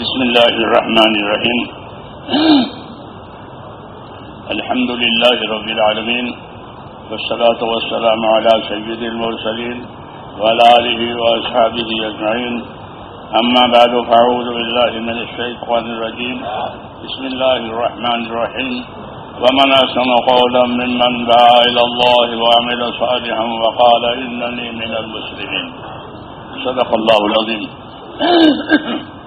بسم الله الرحمن الرحيم. الحمد لله رب العالمين والصلاة والسلام على سيد المرسلين وعلى آله وأصحابه أجمعين. أما بعد فأعوذ بالله من الشيطان الرجيم. بسم الله الرحمن الرحيم. ومن أحسن قولا ممن دعا إلى الله وعمل صالحا وقال إنني من المسلمين. صدق الله العظيم.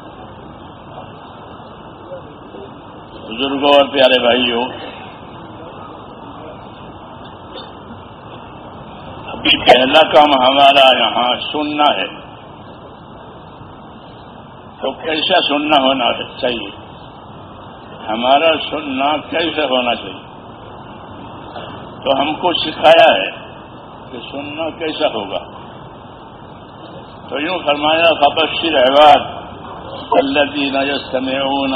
بزرگوں اور پیارے بھائیوں، ابھی پہلا کام ہمارا یہاں سننا ہے۔ تو کیسا سننا ہونا چاہیے؟ ہمارا سننا کیسے ہونا چاہیے؟ تو ہم کو سکھایا ہے کہ سننا کیسا ہوگا۔ تو یوں فرمایا، فبشر عباد الذين يستمعون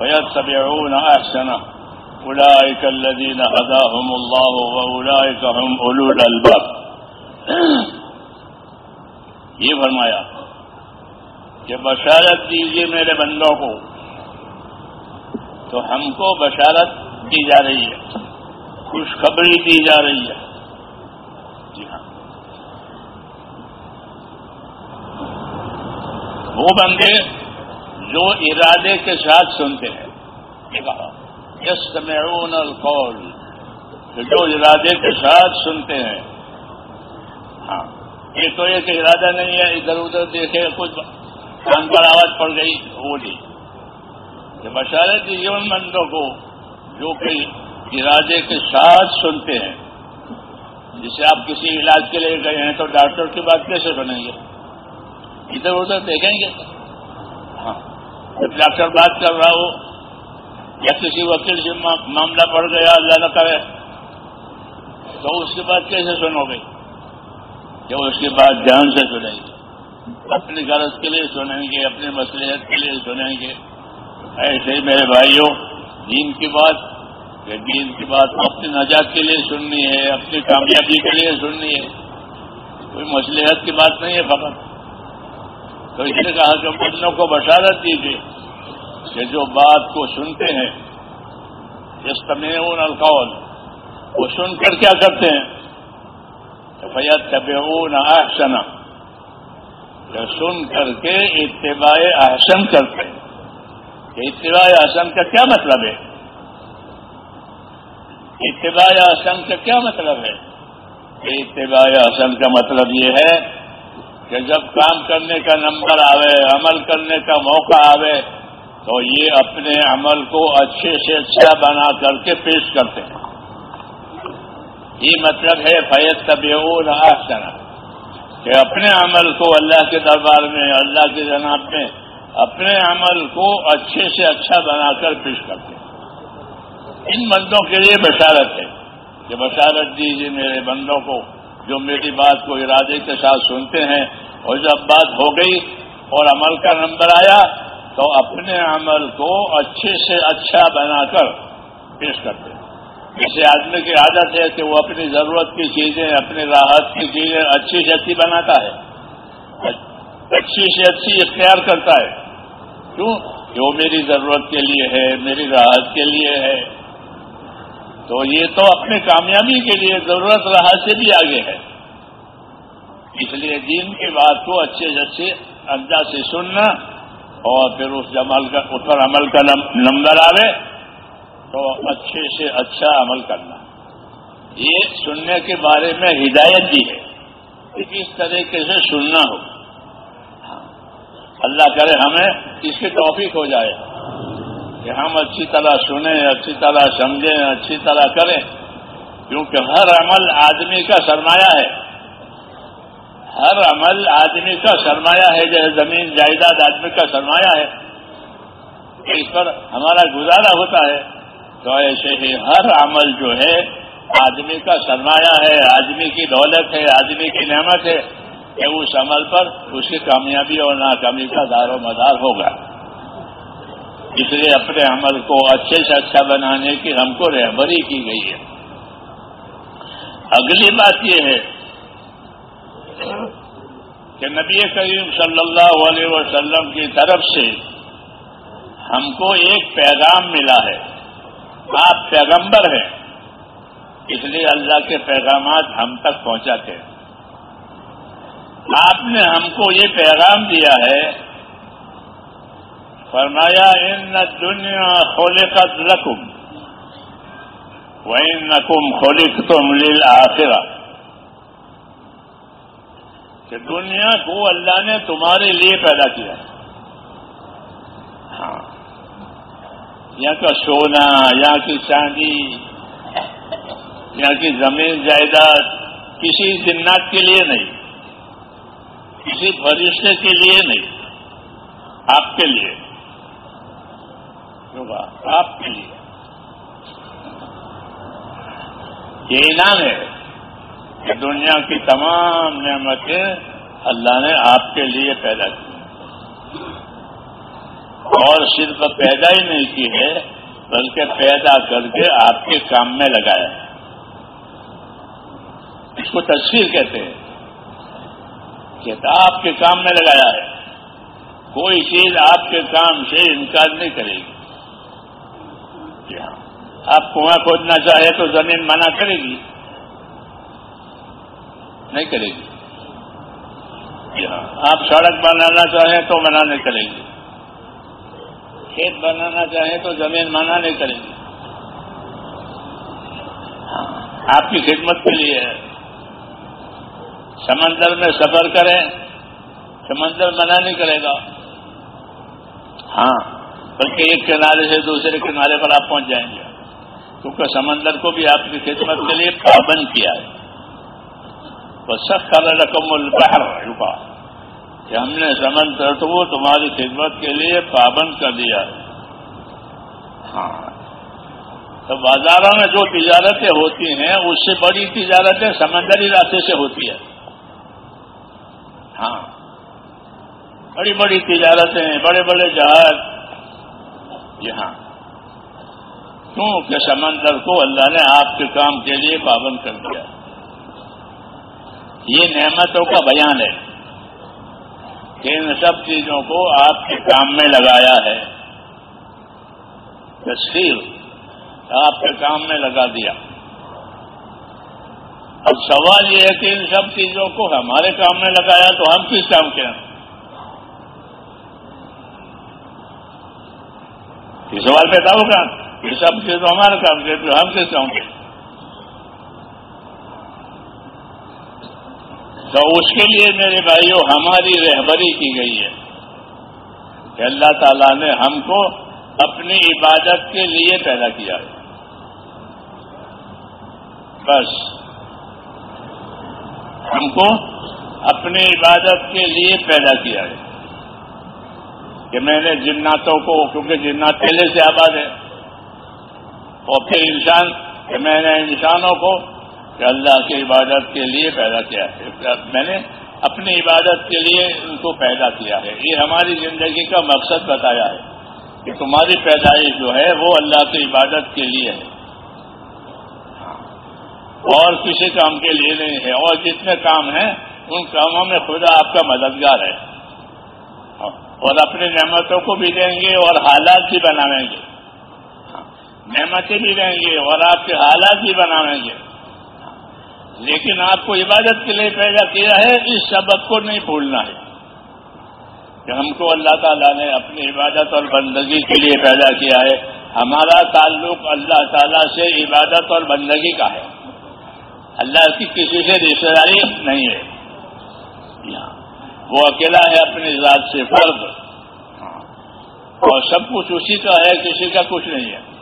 القول ويتبعون احسنه اولئك الذين هداهم الله واولئك هم اولو الالباب یہ فرمایا کہ بشارت دیجیے میرے بندوں کو۔ تو ہم کو بشارت دی جا رہی ہے۔ خوشخبری دی جا رہی ہے۔ جی ہاں۔ وہ بندے جو ارادے کے ساتھ سنتے ہیں۔ یس سمعون القول جو ارادے کے ساتھ سنتے ہیں۔ ہاں یہ تو ایک ارادہ نہیں ہے، ادھر ادھر دیکھے، کچھ کان پر آواز پڑ گئی، وہ جی۔ نہیں کہ بشارت جیون مندوں کو جو کہ ارادے کے ساتھ سنتے ہیں۔ جسے آپ کسی علاج کے لیے گئے ہیں تو ڈاکٹر کی بات کیسے سنیں گے؟ ادھر ادھر دیکھیں گے۔ جب ڈاکٹر بات کر رہا ہو، یا کسی وکیل سے معاملہ پڑ گیا، اللہ نہ کرے، تو اس کے بعد کیسے سنو گے؟ جب اس کے بعد دھیان سے سنیں گے۔ اپنی غرض کے لیے سنیں گے، اپنی مصلحت کے لیے سنیں گے۔ ایسے ہی میرے بھائیوں، دین کی بات، کہ دین کی بات اپنی نجات کے لیے سننی ہے، اپنی کامیابی کے لیے سننی ہے۔ کوئی مصلحت کی بات نہیں ہے فقط۔ تو اس نے کہا کہ بندوں کو بشارت دیجیے کہ جو بات کو سنتے ہیں اس تمیون القول، وہ سن کر کیا کرتے ہیں؟ فیت طبعون احسنا سن کر کے اتباع احسن کرتے ہیں۔ اتباع احسن کا کیا مطلب ہے؟ اتباع احسن کا کیا مطلب ہے؟ اتباع احسن کا مطلب یہ ہے کہ جب کام کرنے کا نمبر آوے، عمل کرنے کا موقع آوے، تو یہ اپنے عمل کو اچھے سے اچھا بنا کر کے پیش کرتے ہیں۔ یہ مطلب ہے فیض طبیعون احسن کہ اپنے عمل کو اللہ کے دربار میں، اللہ کے جناب میں اپنے عمل کو اچھے سے اچھا بنا کر پیش کرتے ہیں۔ ان بندوں کے لیے بشارت ہے کہ بشارت دیجیے میرے بندوں کو۔ جو میری بات کو ارادے کے ساتھ سنتے ہیں اور جب بات ہو گئی اور عمل کا نمبر آیا تو اپنے عمل کو اچھے سے اچھا بنا کر پیش کرتے ہیں۔ جیسے آدمی کی عادت ہے کہ وہ اپنی ضرورت کی چیزیں، اپنی راحت کی چیزیں اچھی سے اچھی بناتا ہے۔ اچھی سے اچھی اختیار کرتا ہے۔ کیوں؟ کہ وہ میری ضرورت کے لیے ہے، میری راحت کے لیے ہے۔ تو یہ تو اپنی کامیابی کے لیے ضرورت رہا سے بھی آگے ہے۔ اس لیے دین کی بات کو اچھے سے اچھے انداز سے سننا اور پھر اس عمل کا اس پر عمل کا نمبر آئے تو اچھے سے اچھا عمل کرنا۔ یہ سننے کے بارے میں ہدایت دی ہے کہ کس طریقے سے سننا ہو۔ ہاں۔ اللہ کرے ہمیں اس کی توفیق ہو جائے۔ کہ ہم اچھی طرح سنیں، اچھی طرح سمجھیں، اچھی طرح کریں۔ کیونکہ ہر عمل آدمی کا سرمایہ ہے۔ ہر عمل آدمی کا سرمایہ ہے، جیسے زمین جائیداد آدمی کا سرمایہ ہے۔ اس پر ہمارا گزارا ہوتا ہے۔ تو ایسے ہی ہر عمل جو ہے، آدمی کا سرمایہ ہے، آدمی کی دولت ہے، آدمی کی نعمت ہے۔ کہ اس عمل پر اس کی کامیابی اور ناکامی کا دار و مدار ہوگا۔ اس لیے اپنے عمل کو اچھے سے اچھا بنانے کی ہم کو رہبری کی گئی ہے۔ اگلی بات یہ ہے کہ نبی کریم صلی اللہ علیہ وسلم کی طرف سے ہم کو ایک پیغام ملا ہے۔ آپ پیغمبر ہیں۔ اس لیے اللہ کے پیغامات ہم تک پہنچاتے ہیں۔ آپ نے ہم کو یہ پیغام دیا ہے فرمایا، ان دنیا خولقت لکم وَإِنَّكُمْ نقم خولق کہ دنیا کو اللہ نے تمہارے لیے پیدا کیا۔ ہاں۔ یہاں کا سونا یہاں کی چاندی یہاں کی زمین جائیداد کسی جنات کے لیے نہیں، کسی فرشتے کے لیے نہیں، آپ کے لیے۔ آپ کے لیے۔ یہ انعام ہے کہ دنیا کی تمام نعمتیں اللہ نے آپ کے لیے پیدا کی اور صرف پیدا ہی نہیں کی ہے، بلکہ پیدا کر کے آپ کے کام میں لگایا اس کو تصویر کہتے ہیں کہ آپ کے کام میں لگایا ہے۔ کوئی چیز آپ کے کام سے انکار نہیں کرے گی۔ آپ کنواں کھودنا چاہے تو زمین منع کرے گی۔ نہیں کرے گی۔ جی ہاں۔ آپ سڑک بنانا چاہیں تو منع نہیں کرے گی کھیت بنانا چاہیں تو زمین منع نہیں کرے گی ہاں۔ آپ کی خدمت کے لیے سمندر میں سفر کریں، سمندر منع نہیں کرے گا۔ ہاں۔ بلکہ ایک کنارے سے دوسرے کنارے پر آپ پہنچ جائیں گے۔ کیونکہ سمندر کو بھی آپ کی خدمت کے لیے پابند کیا ہے۔ وہ سخت رقم البحر رکا کہ ہم نے سمندر تو وہ تمہاری خدمت کے لیے پابند کر دیا ہے۔ ہاں۔ تو بازاروں میں جو تجارتیں ہوتی ہیں، اس سے بڑی تجارتیں سمندری راستے سے ہوتی ہے ہاں۔ بڑی بڑی تجارتیں، بڑے بڑے جہاز۔ یہاں کیوں کہ سمندر کو اللہ نے آپ کے کام کے لیے پابند کر دیا۔ یہ نعمتوں کا بیان ہے کہ ان سب چیزوں کو آپ کے کام میں لگایا ہے۔ تصویر آپ کے کام میں لگا دیا۔ اب سوال یہ ہے کہ ان سب چیزوں کو ہمارے کام میں لگایا تو ہم کس کام کے ہیں؟ یہ سوال پیدا ہوگا یہ سب چیز تو ہمارا کام کے تو ہم کس کام کے تو اس کے لیے میرے بھائیوں ہماری رہبری کی گئی ہے۔ کہ اللہ تعالیٰ نے ہم کو اپنی عبادت کے لیے پیدا کیا۔ ہے بس۔ ہم کو اپنی عبادت کے لیے پیدا کیا ہے۔ کہ میں نے جناتوں کو، کیونکہ جنات پہلے سے آباد ہے اور پھر انسان کہ میں نے انسانوں کو کہ اللہ کی عبادت کے لیے پیدا کیا ہے۔ میں نے اپنی عبادت کے لیے ان کو پیدا کیا ہے۔ یہ ہماری زندگی کا مقصد بتایا ہے کہ تمہاری پیدائش جو ہے وہ اللہ کی عبادت کے لیے ہے۔ اور کسی کام کے لیے نہیں ہے۔ اور جتنے کام ہیں، ان کاموں میں خدا آپ کا مددگار ہے۔ اور اپنی نعمتوں کو بھی دیں گے اور حالات بھی بناویں گے۔ نعمتیں بھی دیں گے اور آپ کے حالات بھی بناویں گے۔ لیکن آپ کو عبادت کے لیے پیدا کیا ہے، اس سبق کو نہیں بھولنا ہے۔ کہ ہم کو اللہ تعالیٰ نے اپنی عبادت اور بندگی کے لیے پیدا کیا ہے۔ ہمارا تعلق اللہ تعالیٰ سے عبادت اور بندگی کا ہے۔ اللہ کی کسی سے رشتے داری نہیں ہے۔ وہ اکیلا ہے اپنی ذات سے فرد۔ اور سب کچھ اسی کا ہے، کسی کا کچھ نہیں ہے۔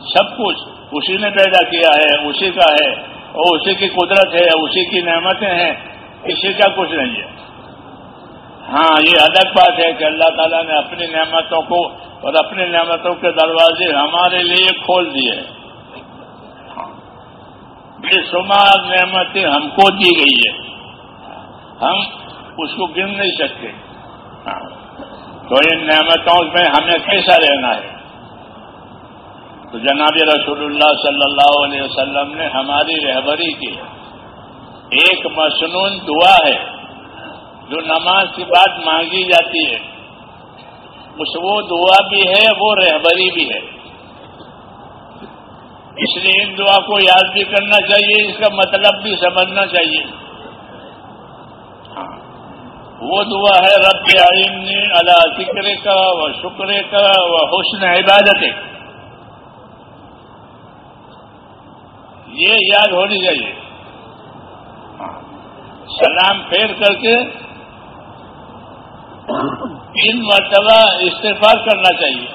سب کچھ اسی نے پیدا کیا ہے، اسی کا ہے، اور اسی کی قدرت ہے، اسی کی نعمتیں ہیں کسی کا کچھ نہیں ہے۔ ہاں یہ الگ بات ہے کہ اللہ تعالیٰ نے اپنی نعمتوں کو اور اپنی نعمتوں کے دروازے ہمارے لیے کھول دیے۔ بے شمار نعمتیں ہم کو دی گئی ہے ہم اس کو گن نہیں سکتے۔ ہاں، تو ان نعمتوں میں ہمیں کیسا رہنا ہے؟ تو جناب رسول اللہ صلی اللہ علیہ وسلم نے ہماری رہبری کی ایک مصنون دعا ہے، جو نماز کی بات مانگی جاتی ہے۔ اس وہ دعا بھی ہے، وہ رہبری بھی ہے۔ اس لیے ان دعا کو یاد بھی کرنا چاہیے، اس کا مطلب بھی سمجھنا چاہیے۔ ہاں۔ وہ دعا ہے، رب عینی اللہ ذکر کا و شکر کا و حسن عبادت یہ یاد ہونی چاہیے۔ ہاں۔ سلام پھیر کر کے تین مرتبہ استفاد کرنا چاہیے۔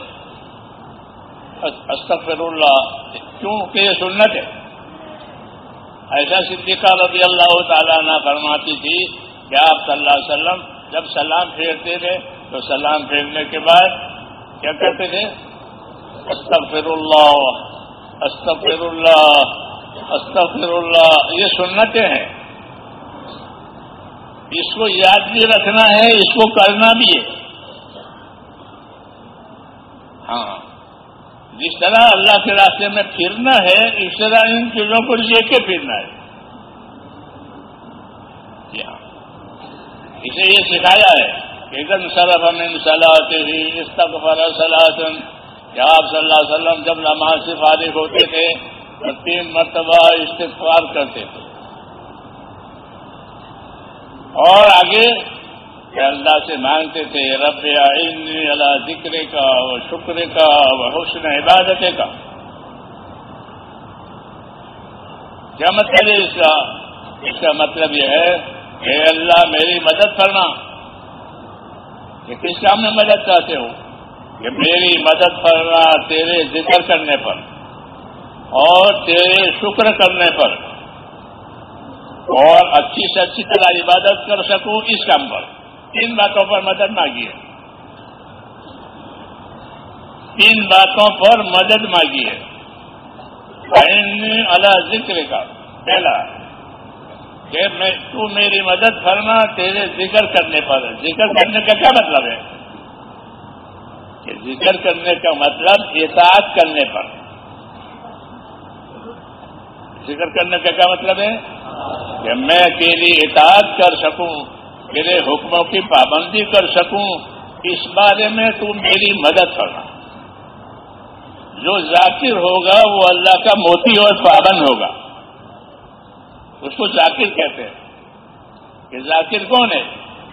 استغفر اللہ کیوں؟ کہ یہ سنت ہے۔ ایسا صدیقہ رضی اللہ تعالیٰ نہ فرماتی تھی کہ آپ صلی اللہ علیہ وسلم جب سلام پھیرتے تھے، تو سلام پھیرنے کے بعد کیا کہتے تھے؟ استغفر اللہ استغفر اللہ استغفر اللہ، یہ سنتیں ہیں۔ اس کو یاد بھی رکھنا ہے، اس کو کرنا بھی ہے۔ ہاں۔ جس طرح اللہ کے راستے میں پھرنا ہے، اس طرح ان چیزوں کو لے کے پھرنا ہے۔ جی ہاں۔ اسے یہ سکھایا ہے۔ کہ ایک صرف ہمیں صلاح تھی استغفر صلاح کہ آپ صلی اللہ علیہ وسلم جب نماز سے فارغ ہوتے تھے تین مرتبہ استغفار کرتے تھے۔ اور آگے کہ اللہ سے مانگتے تھے، رب عینی اللہ ذکر کا و شکر کا و حسن عبادت کا کیا مطلب ہے اس کا؟ اس کا مطلب یہ ہے کہ اللہ میری مدد کرنا کہ کس کام میں مدد چاہتے ہو؟ کہ میری مدد کرنا تیرے ذکر کرنے پر۔ اور تیرے شکر کرنے پر اور اچھی سے اچھی طرح عبادت کر سکوں اس کام پر۔ تین باتوں پر مدد مانگیے تین باتوں پر مدد مانگیے اللہ ذکر کا پہلا، کہ میں تو میری مدد کرنا تیرے ذکر کرنے پر ذکر کرنے کا کیا مطلب ہے؟ کہ ذکر کرنے کا مطلب اطاعت کرنے پر۔ ذکر کرنے کا کیا مطلب ہے؟ کہ میں تیری اطاعت کر سکوں، میرے حکموں کی پابندی کر سکوں، اس بارے میں تو میری مدد کرنا۔ جو ذاکر ہوگا وہ اللہ کا موتی اور پابند ہوگا۔ اس کو ذاکر کہتے ہیں۔ کہ ذاکر کون ہے؟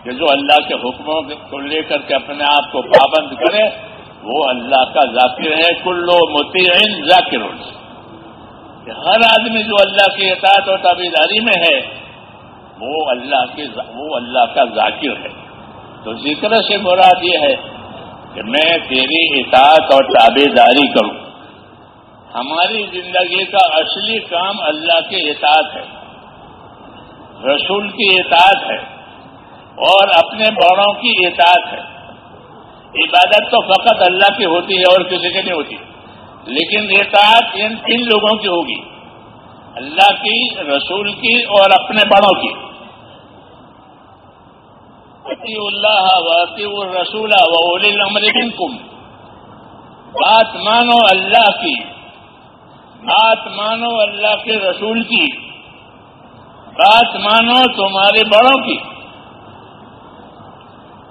کہ جو اللہ کے حکموں کو لے کر کے اپنے آپ کو پابند کرے، وہ اللہ کا ذاکر ہے، کلو موتی ذاکر کہ ہر آدمی جو اللہ کی اطاعت اور تابیداری میں ہے، وہ اللہ کے وہ اللہ کا ذاکر ہے۔ تو ذکر سے مراد یہ ہے کہ میں تیری اطاعت اور تابے داری کروں۔ ہماری زندگی کا اصلی کام اللہ کے اطاعت ہے۔ رسول کی اطاعت ہے۔ اور اپنے بڑوں کی اطاعت ہے۔ عبادت تو فقط اللہ کی ہوتی ہے اور کسی کی نہیں ہوتی۔ لیکن اطاعت ان تین لوگوں کی ہوگی۔ اللہ کی، رسول کی اور اپنے بڑوں کی۔ اللہ واطی الرسول وول الامر منکم۔ بات مانو اللہ کی۔ بات مانو اللہ کے رسول کی۔ بات مانو تمہارے بڑوں کی۔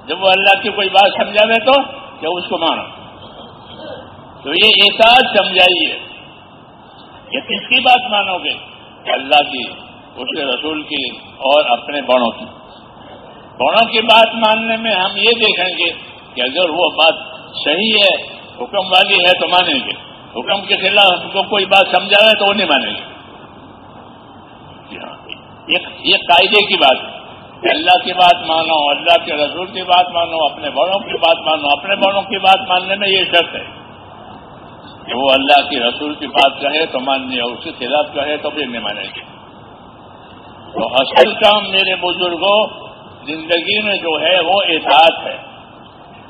جب وہ اللہ کی کوئی بات سمجھاوے تو کیا اس کو مانو؟ تو یہ احساس سمجھائیے کہ کس کی بات مانو گے؟ اللہ کی، اس کے رسول کی اور اپنے بڑوں کی۔ بڑوں کی بات ماننے میں ہم یہ دیکھیں گے کہ اگر وہ بات صحیح ہے، حکم والی ہے تو مانیں گے۔ حکم کے خلاف ہم کو کوئی بات سمجھا ہے تو وہ نہیں مانیں گے۔ یہ قاعدے کی بات ہے۔ اللہ کی بات مانو، اللہ کے رسول کی بات مانو، اپنے بڑوں کی بات مانو، اپنے بڑوں کی بات ماننے میں یہ شرط ہے۔ کہ وہ اللہ کی رسول کی بات کہے تو ماننی اور اس کے خلاف کہے تو پھر نہیں مانیں گے۔ تو اصل کام میرے بزرگوں، زندگی میں جو ہے وہ احساس ہے۔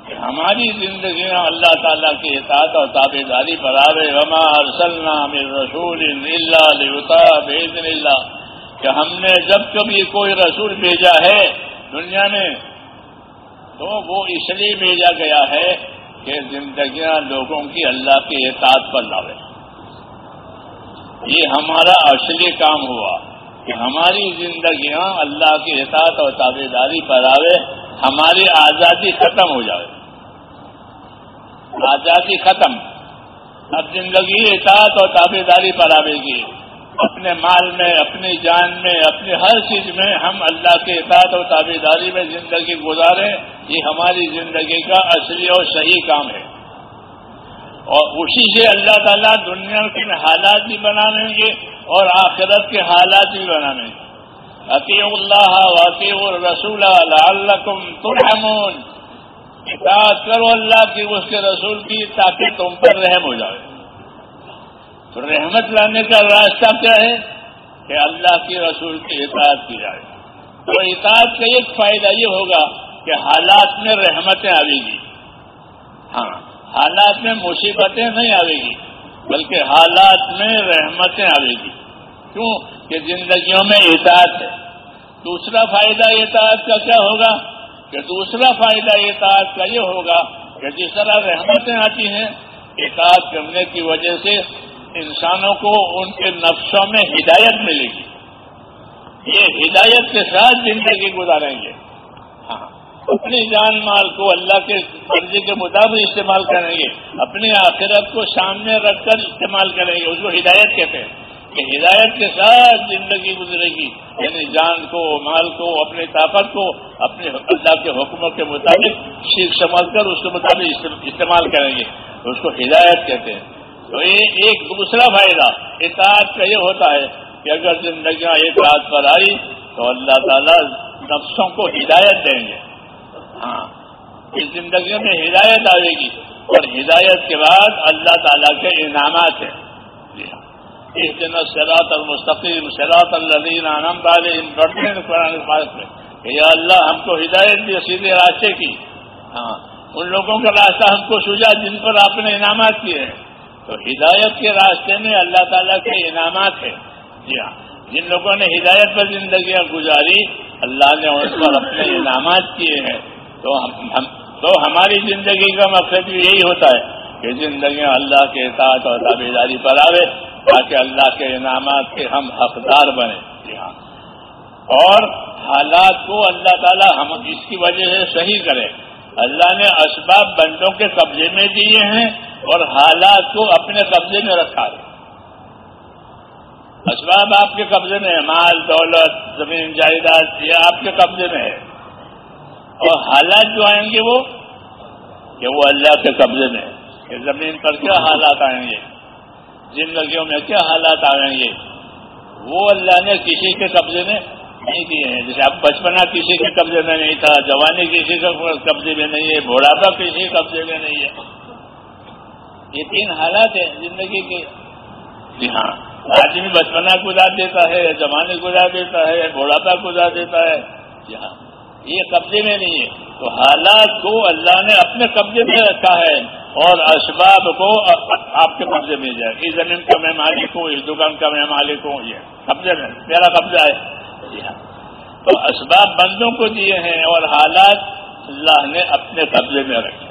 کہ ہماری زندگی میں اللہ تعالیٰ کی احساس اور تابے داری پر رما ارسلنا میر رسول اللہ اللہ کہ ہم نے جب کبھی کوئی رسول بھیجا ہے دنیا میں، تو وہ اس لیے بھیجا گیا ہے کہ زندگیاں لوگوں کی اللہ کی احساس پر لاوے۔ یہ ہمارا اصلی کام ہوا کہ ہماری زندگیاں اللہ کی اطاعت اور تابے داری پر آوے، ہماری آزادی ختم ہو جائے آزادی ختم۔ اب زندگی اطاعت اور تابے داری پر آئے گی۔ اپنے مال میں، اپنی جان میں، اپنی ہر چیز میں ہم اللہ کے اطاعت اور تابے داری میں زندگی گزاریں۔ یہ ہماری زندگی کا اصلی اور صحیح کام ہے۔ اور اسی سے اللہ تعالیٰ دنیا کے حالات بھی بنا لیں گے اور آخرت کے حالات بھی بنا لیں گے۔ عقی اللہ واقع الرسول اللہ ترحمون۔ اطاعت کرو اللہ کی اس کے رسول کی تاکہ تم پر رحم ہو جائے۔ تو رحمت لانے کا راستہ کیا ہے؟ کہ اللہ کی رسول کی اطاعت کی جائے۔ تو اطاعت کا ایک فائدہ یہ ہوگا کہ حالات میں رحمتیں آئے گی۔ ہاں حالات میں مصیبتیں نہیں آئے گی، بلکہ حالات میں رحمتیں آئے گی۔ کیوں؟ کہ زندگیوں میں اطاعت ہے۔ دوسرا فائدہ اطاعت کا کیا ہوگا؟ کہ دوسرا فائدہ اطاعت کا یہ ہوگا کہ جس طرح رحمتیں آتی ہیں، اطاعت کرنے کی وجہ سے انسانوں کو ان کے نفسوں میں ہدایت ملے گی۔ یہ ہدایت کے ساتھ زندگی گزاریں گے۔ اپنی جان مال کو اللہ کے مرضی کے مطابق استعمال کریں گے، اپنی آخرت کو سامنے رکھ کر استعمال کریں گے، اس کو ہدایت کہتے ہیں۔ کہ ہدایت کے ساتھ زندگی گزرے گی یعنی جان کو، مال کو، اپنی طاقت کو اپنے اللہ کے حکموں کے مطابق سیکھ سمجھ کر اس کے مطابق استعمال کریں گے، اس کو ہدایت کہتے ہیں۔ تو یہ ایک دوسرا فائدہ، اطاعت کا یہ ہوتا ہے کہ اگر زندگیاں ایک رات پر آئی تو اللہ تعالیٰ نفسوں کو ہدایت دیں گے۔ ہاں اس زندگی میں ہدایت آئے گی اور ہدایت کے بعد اللہ تعالیٰ کے انعامات ہیں۔ جی ہاں۔ اس دن سراط المستقیم سراط الدین عالم والے ان پڑھتے ہیں قرآن پاک میں۔ یا اللہ، ہم کو ہدایت دی، سیدھے راستے کی۔ ہاں ان لوگوں کا راستہ ہم کو سوجا جن پر آپ نے انعامات کیے ہیں۔ تو ہدایت کے راستے میں اللہ تعالیٰ کے انعامات ہیں۔ جی ہاں۔ جن لوگوں نے ہدایت پر زندگیاں گزاری، اللہ نے ان پر اپنے انعامات کیے ہیں۔ تو ہم تو ہماری زندگی کا مقصد بھی یہی ہوتا ہے کہ زندگیاں اللہ کے ساتھ اور دعوے داری پر آوے تاکہ اللہ کے انعامات کے ہم حقدار بنے۔ جی ہاں۔ اور حالات کو اللہ تعالیٰ ہم اس کی وجہ سے صحیح کرے۔ اللہ نے اسباب بندوں کے قبضے میں دیے ہیں اور حالات کو اپنے قبضے میں رکھا۔ ہے اسباب آپ کے قبضے میں ہے مال، دولت، زمین، جائیداد، یہ آپ کے قبضے میں ہے۔ اور حالات جو آئیں گے وہ کہ وہ اللہ کے قبضے میں کہ زمین پر کیا حالات آئیں گے، زندگیوں میں کیا حالات آئیں گے۔ وہ اللہ نے کسی کے قبضے میں نہیں دیے ہیں۔ جیسے اب بچپنا کسی کے قبضے میں نہیں تھا، جوانی کسی کے قبضے میں نہیں ہے بوڑھاپا کسی کے قبضے میں نہیں ہے۔ یہ تین حالات ہیں زندگی کے۔ جی ہاں آدمی بچپنا گزار دیتا ہے، جوانی گزار دیتا ہے بوڑھاپا گزار دیتا ہے۔ جی ہاں۔ یہ قبضے میں نہیں ہے۔ تو حالات کو اللہ نے اپنے قبضے میں رکھا ہے اور اسباب کو آپ کے قبضے میں جائے۔ اس زمین کا میں مالک ہوں، اس دکان کا میں مالک ہوں، یہ قبضے میں، میرا قبضہ ہے۔ جی ہاں۔ تو اسباب بندوں کو دیے ہیں اور حالات اللہ نے اپنے قبضے میں رکھے۔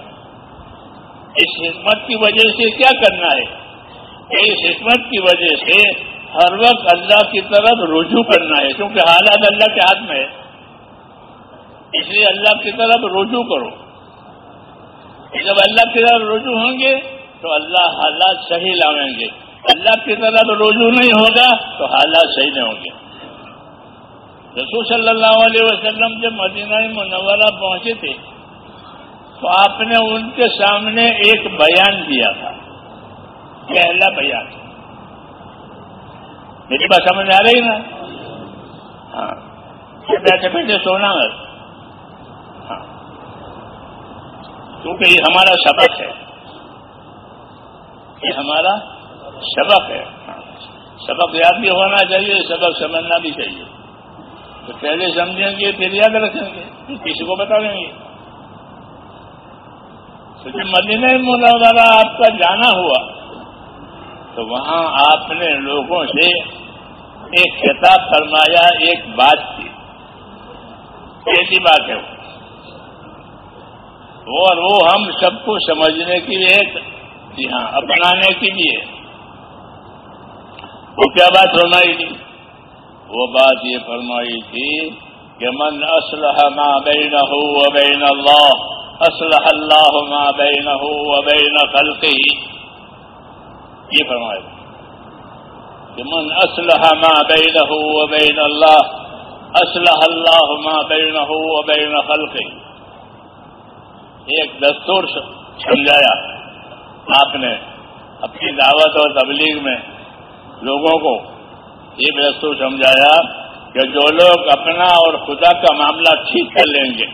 اس حکمت کی وجہ سے کیا کرنا ہے؟ اس حکمت کی وجہ سے ہر وقت اللہ کی طرف رجوع کرنا ہے، کیونکہ حالات اللہ کے ہاتھ میں ہے اس لیے اللہ کی طرف رجوع کرو۔ جب اللہ کی طرف رجوع ہوں گے تو اللہ حالات صحیح لاویں گے۔ اللہ کی طرف رجوع نہیں ہوگا تو حالات صحیح نہیں ہوں گے۔ رسول صلی اللہ علیہ وسلم جب مدینہ منورہ پہنچے تھے تو آپ نے ان کے سامنے ایک بیان دیا تھا۔ پہلا بیان۔ میری بات سمجھ آ رہی نا؟ ہاں۔ بیٹھے بیٹھے سونا ہے۔ کیونکہ یہ ہمارا سبق ہے۔ یہ ہمارا سبق ہے۔ سبق یاد بھی ہونا چاہیے سبق سمجھنا بھی چاہیے۔ تو پہلے سمجھیں گے، پھر یاد رکھیں گے۔ کسی کو بتا دیں گے۔ تو جب مدینہ منورہ آپ کا جانا ہوا، تو وہاں آپ نے لوگوں سے ایک خطاب فرمایا، ایک بات کی۔ ایسی بات ہے وہ اور وہ ہم سب کو سمجھنے کی لیے جی ہاں اپنانے کے لیے۔ وہ کیا بات فرمائی تھی؟ وہ بات یہ فرمائی تھی کہ من اسلح ما بینہ و بین اللہ اسلح اللہ ما بینہ و بین خلقی یہ فرمایا تھی کہ من اسلح ما بینہ و بین اللہ اسلح اللہ ما بینہ و بین خلقی ایک دستور سمجھایا۔ آپ نے اپنی دعوت اور تبلیغ میں لوگوں کو یہ دستور سمجھایا کہ جو لوگ اپنا اور خدا کا معاملہ ٹھیک کر لیں گے،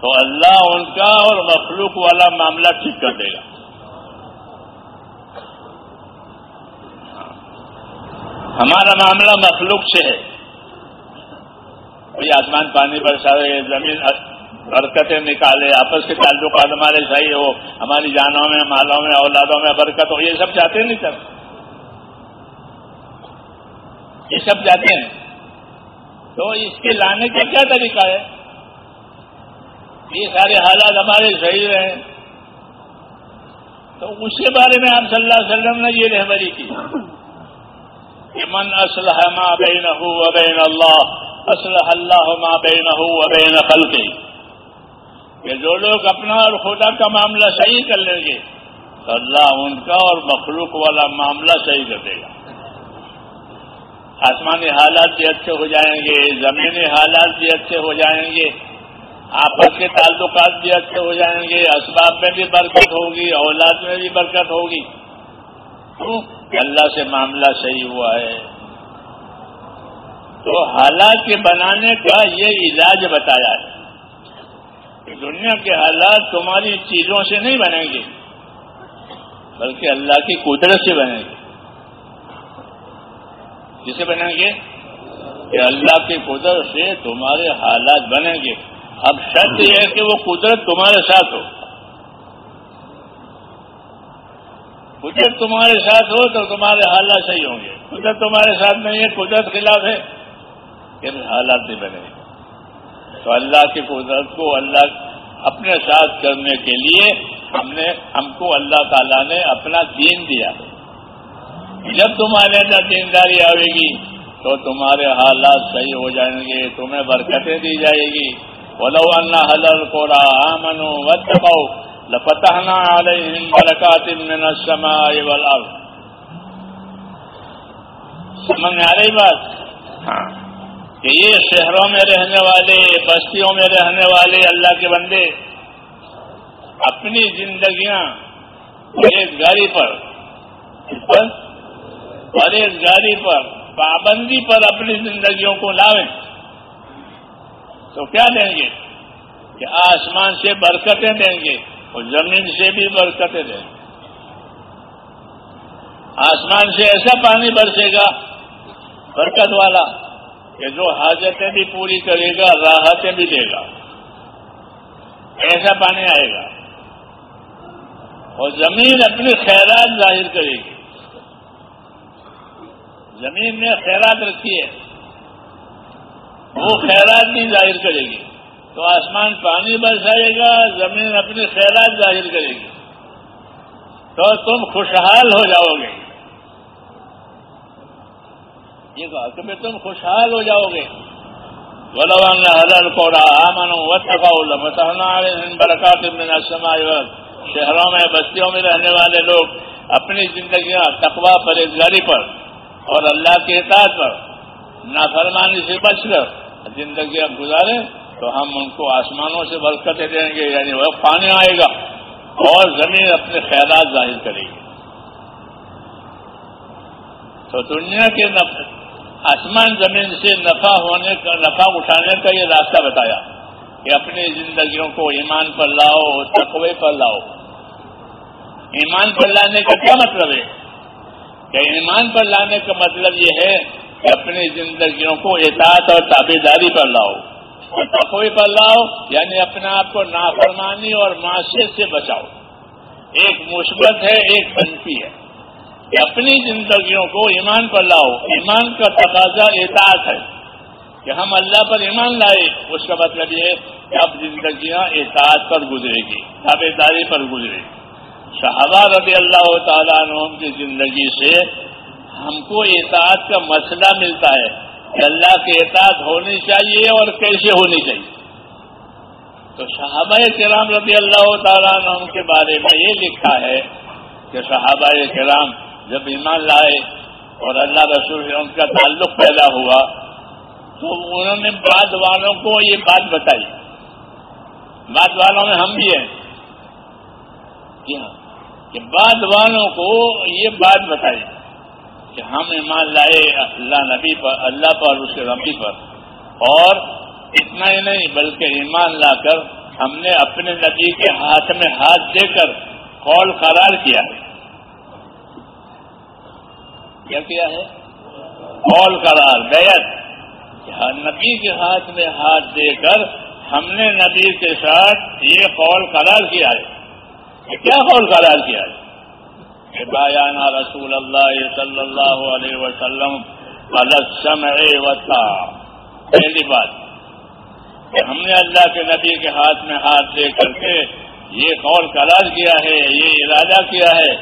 تو اللہ ان کا اور مخلوق والا معاملہ ٹھیک کر دے گا۔ ہمارا معاملہ مخلوق سے ہے۔ آسمان پانی برسا رہے، زمین برکتیں نکالے، آپس کے تعلقات ہمارے صحیح ہو، ہماری جانوں میں، مالوں میں، اولادوں میں برکت ہو، یہ سب چاہتے ہیں نہیں سر؟ یہ سب چاہتے ہیں۔ تو اس کے لانے کا کیا طریقہ ہے؟ یہ سارے حالات ہمارے صحیح رہے تو اس کے بارے میں آپ صلی اللہ علیہ وسلم نے یہ رہبری کی۔ کہ من اسلح ما بینہ و بین اللہ اسلح اللہ ما بینہ و بین خلقی کہ جو لوگ اپنا اور خدا کا معاملہ صحیح کر لیں گے تو اللہ ان کا اور مخلوق والا معاملہ صحیح کر دے گا۔ آسمانی حالات بھی اچھے ہو جائیں گے، زمینی حالات بھی اچھے ہو جائیں گے، آپس کے تعلقات بھی اچھے ہو جائیں گے، اسباب میں بھی برکت ہوگی، اولاد میں بھی برکت ہوگی۔ اللہ سے معاملہ صحیح ہوا ہے۔ تو حالات کے بنانے کا یہ علاج بتایا ہے۔ دنیا کے حالات تمہاری چیزوں سے نہیں بنیں گے، بلکہ اللہ کی قدرت سے بنیں گے۔ کسے بنیں گے؟ کہ اللہ کی قدرت سے تمہارے حالات بنیں گے۔ اب شرط یہ ہے کہ وہ قدرت تمہارے ساتھ ہو۔ قدرت تمہارے ساتھ ہو تو تمہارے حالات صحیح ہوں گے۔ قدرت تمہارے ساتھ نہیں ہے، قدرت خلاف ہے۔ کہ حالات نہیں بنے گے۔ تو اللہ کی قدرت کو اللہ اپنے ساتھ کرنے کے لیے ہم نے ہم کو اللہ تعالیٰ نے اپنا دین دیا۔ جب تمہارے اندر دینداری آئے گی تو تمہارے حالات صحیح ہو جائیں گے، تمہیں برکتیں دی جائے گی۔ ولو اللہ حلل کو منو و لفتحنا علیہم برکات من السماء والارض سمجھ میں آ رہی بات؟ ہاں۔ کہ یہ شہروں میں رہنے والے، بستیوں میں رہنے والے اللہ کے بندے اپنی زندگیاں گاڑی پر اور گاڑی پر، پابندی پر اپنی زندگیوں کو لاویں تو کیا دیں گے؟ کہ آسمان سے برکتیں دیں گے اور زمین سے بھی برکتیں دیں گے۔ آسمان سے ایسا پانی برسے گا، برکت والا کہ جو حاجتیں بھی پوری کرے گا، راحتیں بھی دے گا۔ ایسا پانی آئے گا۔ اور زمین اپنی خیرات ظاہر کرے گی۔ زمین میں خیرات رکھی ہے۔ وہ خیرات بھی ظاہر کرے گی۔ تو آسمان پانی برسائے گا، زمین اپنی خیرات ظاہر کرے گی۔ تو تم خوشحال ہو جاؤ گے۔ یہ کہا کہ میں تم خوشحال ہو جاؤ گے۔ حضر کو برکات شہروں میں بستیوں میں رہنے والے لوگ اپنی زندگیاں تقوا پرہیزگاری پر اور اللہ کے اطاعت پر نافرمانی سے بچ کر زندگیاں گزارے تو ہم ان کو آسمانوں سے برکتیں دیں گے یعنی وہ پانی آئے گا اور زمین اپنے خیالات ظاہر کرے گی۔ تو دنیا کے آسمان زمین سے نفع ہونے کا نفع اٹھانے کا یہ راستہ بتایا کہ اپنی زندگیوں کو ایمان پر لاؤ، تقوی پر لاؤ۔ ایمان پر لانے کا کیا مطلب ہے؟ کہ ایمان پر لانے کا مطلب یہ ہے کہ اپنی زندگیوں کو اطاعت اور تابے داری پر لاؤ۔ اور تقوی پر لاؤ یعنی اپنے آپ کو نافرمانی اور معاشیت سے بچاؤ۔ ایک مثبت ہے، ایک منفی ہے۔ کہ اپنی زندگیوں کو ایمان پر لاؤ۔ ایمان کا تقاضا اطاعت ہے۔ کہ ہم اللہ پر ایمان لائے، اس کا مطلب یہ ہے کہ اب زندگیاں اطاعت پر گزرے گی تابے داری پر گزرے گی۔ صحابہ رضی اللہ تعالیٰ عنہ کی زندگی سے ہم کو اطاعت کا مسئلہ ملتا ہے کہ اللہ کی اطاعت ہونی چاہیے اور کیسے ہونی چاہیے۔ تو صحابہ کرام رضی اللہ تعالیٰ نے کے بارے میں یہ لکھا ہے کہ صحابہ کرام جب ایمان لائے اور اللہ رسول سے ان کا تعلق پیدا ہوا، تو انہوں نے بعد والوں کو یہ بات بتائی۔ بعد والوں میں ہم بھی ہیں۔ جی ہاں کہ بعد والوں کو یہ بات بتائی کہ ہم ایمان لائے اللہ نبی پر، اللہ پر، اس کے نبی پر۔ اور اتنا ہی نہیں، بلکہ ایمان لا کر ہم نے اپنے نبی کے ہاتھ میں ہاتھ دے کر قول قرار کیا ہے۔ کیا کیا ہے؟ قول قرار بیت نبی کے ہاتھ میں ہاتھ دے کر ہم نے نبی کے ساتھ یہ قول قرار کیا ہے۔ کیا قول قرار کیا ہے؟ کہ بایانہ رسول اللہ صلی اللہ علیہ وسلم السمع وطا پہلی بات، کہ ہم نے اللہ کے نبی کے ہاتھ میں ہاتھ دے کر کے یہ قول قرار کیا ہے، یہ ارادہ کیا ہے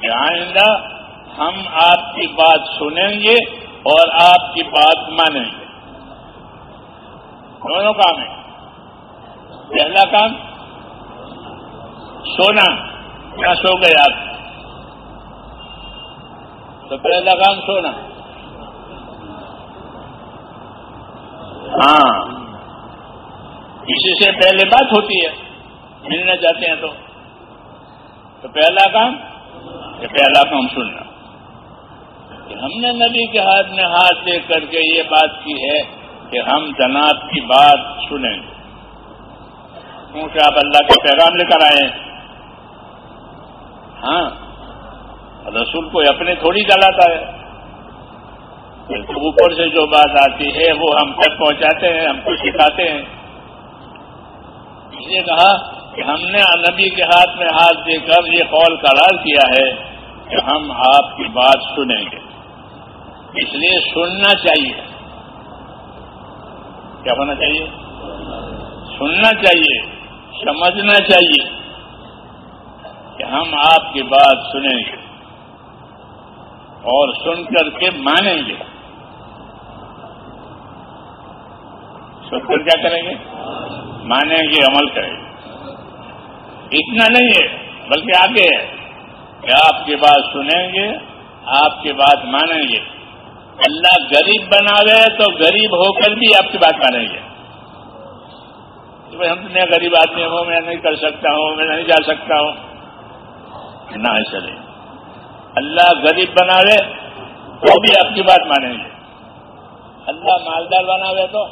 کہ آئندہ ہم آپ کی بات سنیں گے اور آپ کی بات مانیں گے۔ دونوں کام ہیں پہلا کام، سونا۔ کیا سو گئے آپ؟ تو پہلا کام سونا۔ ہاں۔ اسی سے پہلے بات ہوتی ہے، ملنے جاتے ہیں تو۔ تو پہلا کام کہ پہلا کام سننا۔ ہم نے نبی کے ہاتھ میں ہاتھ دے کر کے یہ بات کی ہے کہ ہم جناب کی بات سنیں۔ کیونکہ آپ اللہ کا پیغام لے کر آئے۔ ہاں رسول کو اپنے تھوڑی جلاتا ہے۔ اوپر سے جو بات آتی ہے، وہ ہم تک پہنچاتے ہیں، ہم کو سکھاتے ہیں۔ اس لیے کہا کہ ہم نے نبی کے ہاتھ میں ہاتھ دے کر یہ قول قرار کیا ہے کہ ہم آپ کی بات سنیں۔ گے اس لیے سننا چاہیے۔ کیا ہونا چاہیے؟ سننا چاہیے، سمجھنا چاہیے کہ ہم آپ کی بات سنیں گے اور سن کر کے مانیں گے۔ سن کر کیا کریں گے؟ مانیں گے، عمل کریں گے۔ اتنا نہیں ہے، بلکہ آگے ہے کہ آپ کی بات سنیں گے، آپ کی بات مانیں گے۔ اللہ غریب بناوے تو غریب ہو کر بھی آپ کی بات مانیں گے۔ ہم میں غریب آدمی ہوں، میں نہیں کر سکتا ہوں، میں نہیں جا سکتا ہوں۔ نہ ایسا نہیں اللہ غریب بناوے تو بھی آپ کی بات مانیں گے۔ اللہ مالدار بناوے تو؟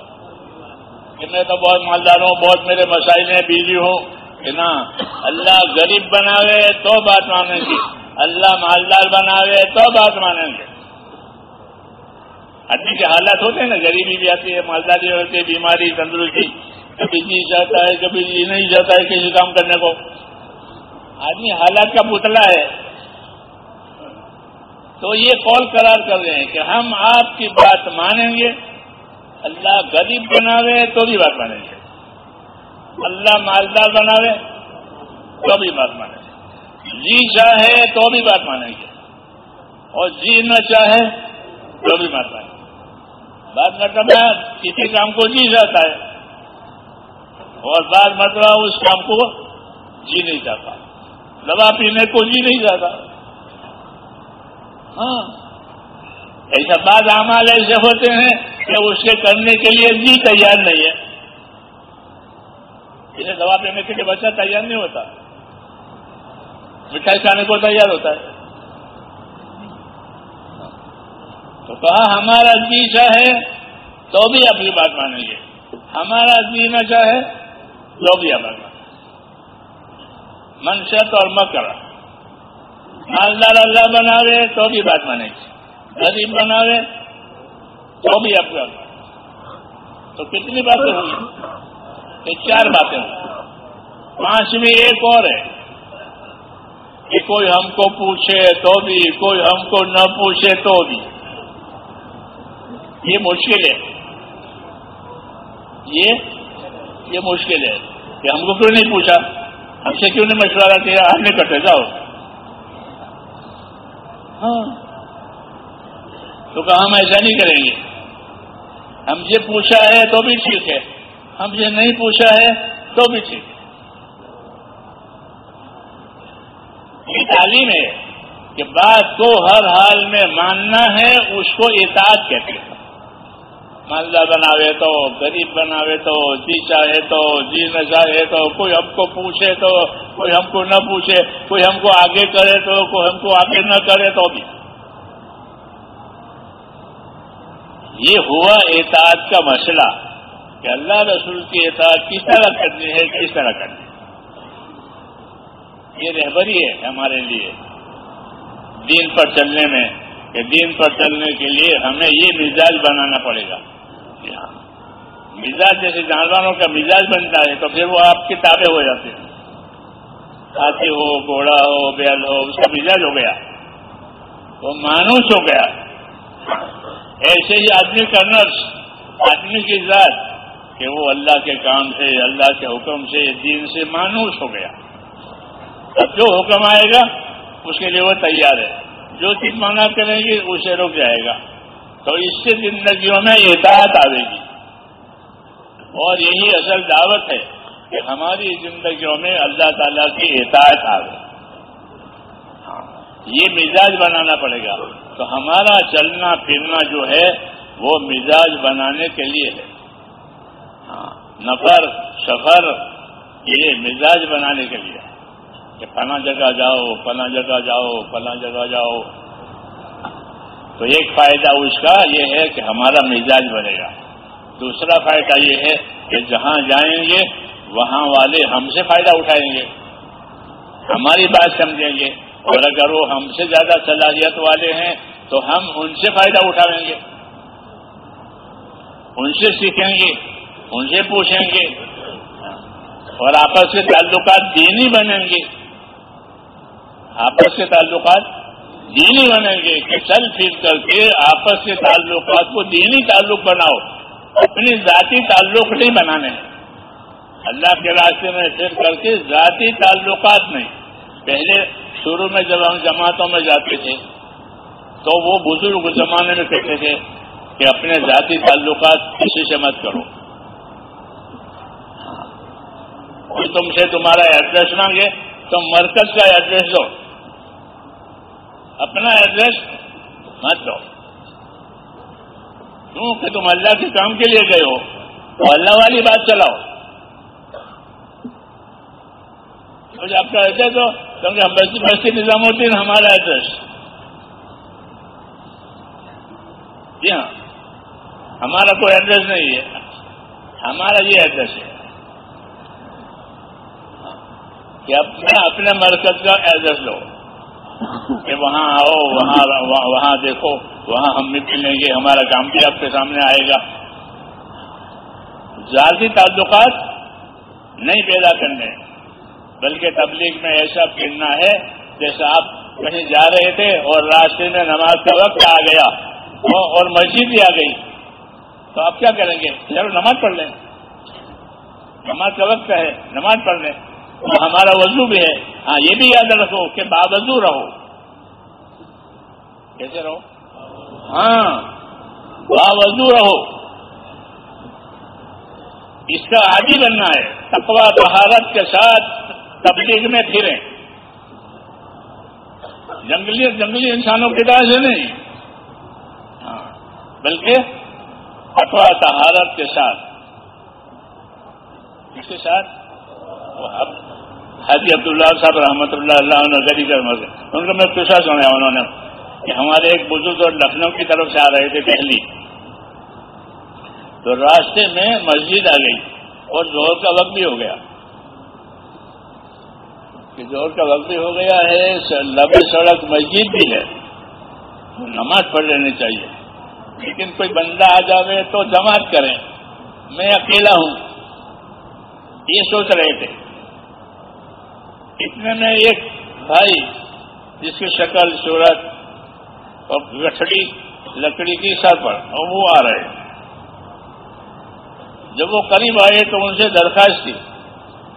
کہ میں تو بہت مالدار ہوں، بہت میرے مسائل ہیں بیوی ہوں۔ کہ نا اللہ غریب بناوے تو بات مانیں گے۔ اللہ مالدار بناوے تو بات مانیں گے۔ آدمی کے حالات ہوتے ہیں نا، غریبی بھی آتی ہے، مالداری ہوتی ہے، بیماری، تندرستی، کبھی جی چاہتا ہے، کبھی جی نہیں چاہتا ہے کسی کام کرنے کو۔ آدمی حالات کا پتلا ہے۔ تو یہ کال قرار کر رہے ہیں کہ ہم آپ کی بات مانیں گے۔ اللہ غریب بناوے، تو بھی بات مانیں گے۔ اللہ مالدار بناوے، تو بھی بات مانیں گے۔ جی چاہے، تو بھی بات مانیں گے۔ اور جی نہ چاہے، تو بھی بات مانیں گے۔ بعض مرتبہ کسی کام کو جی جاتا ہے۔ اور بعض مرتبہ اس کام کو جی نہیں جاتا۔ دوا پینے کو جی نہیں جاتا۔ ہاں۔ ایسا بعض اعمال ایسے ہوتے ہیں کہ اس کے کرنے کے لیے جی تیار نہیں ہے۔ اسے دوا پینے کے لیے بچہ تیار نہیں ہوتا۔ مٹھائی کھانے کو تیار ہوتا ہے۔ تو کہا، ہمارا جی چاہے تو بھی اپنی بات مانیں گے ہمارا جی نہ چاہے تو بھی اپنی بات منشت اور مکر۔ مالدار اللہ بناوے تو بھی بات مانیں گے غریب بناوے تو بھی آپ تو کتنی باتیں ہوئی؟ یہ چار باتیں ہوئی۔ پانچویں ایک اور ہے کہ کوئی ہم کو پوچھے تو بھی، کوئی ہم کو نہ پوچھے تو بھی۔ یہ مشکل ہے۔ یہ یہ مشکل ہے کہ ہم کو کیوں نہیں پوچھا؟ ہم سے کیوں نہیں مشورہ کیا ہم نے کٹے جاؤ۔ ہاں۔ تو کہا ہم ایسا نہیں کریں گے۔ ہم یہ پوچھا ہے تو بھی ٹھیک ہے۔ ہم یہ نہیں پوچھا ہے تو بھی ٹھیک ہے۔ یہ تعلیم ہے کہ بات کو ہر حال میں ماننا ہے، اس کو اطاعت کہتے ہیں۔ مالدہ بناوے تو، غریب بناوے تو جی چاہے تو جی نہ چاہے تو، کوئی ہم کو پوچھے تو، کوئی ہم کو نہ پوچھے، کوئی ہم کو آگے کرے تو، کوئی ہم کو آگے نہ کرے تو بھی۔ یہ ہوا اعتعاد کا مسئلہ کہ اللہ رسول کی اطاعت کس طرح کرنی ہے، کس طرح کرنی ہے۔ یہ رہبری ہے ہمارے لیے۔ دین پر چلنے میں، کہ دین پر چلنے کے لیے ہمیں یہ مزاج بنانا پڑے گا۔ مزاج جیسے جانوروں کا مزاج بنتا ہے تو پھر وہ آپ کی تابع ہو جاتے ہیں۔ ہاتھی ہو، گھوڑا ہو، بیل ہو، اس کا مزاج ہو گیا۔ وہ مانوس ہو گیا۔ ایسے ہی آدمی کا نرس آدمی کی ذات کہ وہ اللہ کے کام سے، اللہ کے حکم سے، دین سے مانوس ہو گیا۔ اب جو حکم آئے گا، اس کے لیے وہ تیار ہے۔ جو چیز مانا کریں گے، اسے رک جائے گا۔ تو اس سے زندگیوں میں اطاعت آئے گی۔ اور یہی اصل دعوت ہے کہ ہماری زندگیوں میں اللہ تعالیٰ کی اطاعت آئے ہاں یہ مزاج بنانا پڑے گا۔ تو ہمارا چلنا پھرنا جو ہے، وہ مزاج بنانے کے لیے ہے۔ ہاں، نفر، سفر، یہ مزاج بنانے کے لیے۔ کہ فلاں جگہ جاؤ، فلاں جگہ جاؤ، فلاں جگہ جاؤ۔ تو ایک فائدہ اس کا یہ ہے کہ ہمارا مزاج بنے گا۔ دوسرا فائدہ یہ ہے کہ جہاں جائیں گے، وہاں والے ہم سے فائدہ اٹھائیں گے۔ ہماری بات سمجھیں گے۔ اور اگر وہ ہم سے زیادہ صلاحیت والے ہیں، تو ہم ان سے فائدہ اٹھائیں گے۔ ان سے سیکھیں گے، ان سے پوچھیں گے۔ اور آپس کے تعلقات دینی بنیں گے۔ آپس کے تعلقات دینی بنیں گے کہ چل پھر کر کے آپس کے تعلقات کو دینی تعلق بناؤ۔ اپنی ذاتی تعلق نہیں بنانے اللہ کے راستے میں پھر کر کے ذاتی تعلقات نہیں پہلے شروع میں جب ہم جماعتوں میں جاتے تھے تو وہ بزرگ زمانے میں کہتے تھے کہ اپنے ذاتی تعلقات کسی سے مت کرو۔ کوئی تم سے تمہارا ایڈریس مانگے تم مرکز کا ایڈریس دو۔ اپنا ایڈریس مت دو۔ کیوں کہ تم اللہ کے کام کے لیے گئے ہو، تو اللہ والی بات چلاؤ۔ آپ کا ایڈریس ہو کیونکہ بستی نظام الدین ہمارا ایڈریس جی ہاں ہمارا کوئی ایڈریس نہیں ہے۔ ہمارا یہ ایڈریس ہے کہ اپنے اپنے مرکز کا ایڈریس لو۔ کہ وہاں آؤ، وہاں وہاں دیکھو، وہاں ہم بھی ملیں گے، ہمارا کام بھی آپ کے سامنے آئے گا۔ ذاتی تعلقات نہیں پیدا کرنے، بلکہ تبلیغ میں ایسا پھرنا ہے جیسا آپ کہیں جا رہے تھے اور راستے میں نماز کا وقت آ گیا اور مسجد بھی آ گئی۔ تو آپ کیا کریں گے؟ چلو نماز پڑھ لیں۔ نماز کا وقت ہے، نماز پڑھ لیں۔ ہمارا وضو بھی ہے۔ ہاں یہ بھی یاد رکھو کہ باوضو رہو۔ کیسے رہو؟ ہاں باوضو رہو۔ اس کا عادی بننا ہے۔ تقوا بہارت کے ساتھ تبلیغ میں پھریں۔ جنگلی جنگلی انسانوں کے طرح سے نہیں۔ ہاں بلکہ تقوا تہارت کے ساتھ۔ اس کے ساتھ؟ حاجی عبداللہ صاحب رحمۃ اللہ اللہ غری کر ان کو میں پیشہ سنایا انہوں نے کہ ہمارے ایک بزرگ اور لکھنؤ کی طرف سے آ رہے تھے دہلی۔ تو راستے میں مسجد آ گئی اور زہر کا وقت بھی ہو گیا۔ کہ زہر کا وقت بھی ہو گیا ہے لمبی سڑک مسجد بھی ہے۔ نماز پڑھ لینی چاہیے۔ لیکن کوئی بندہ آ جاوے تو جماعت کریں۔ میں اکیلا ہوں۔ یہ سوچ رہے تھے۔ اتنے میں ایک بھائی جس کی شکل صورت اور گٹھڑی لکڑی کی سر پر اور وہ آ رہے جب وہ قریب آئے تو ان سے درخواست کی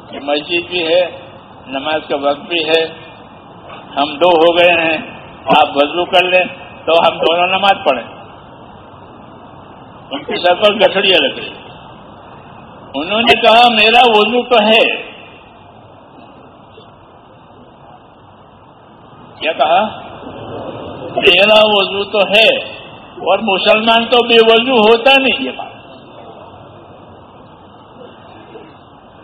کہ مسجد بھی ہے، نماز کا وقت بھی ہے، ہم دو ہو گئے ہیں، آپ وضو کر لیں تو ہم دونوں نماز پڑھیں۔ ان کے سر پر گٹھڑیاں رکھ رہی انہوں نے کہا، میرا وضو تو ہے۔ کیا کہا، میرا وضو تو ہے اور مسلمان تو بے وضو ہوتا نہیں، یہ بات۔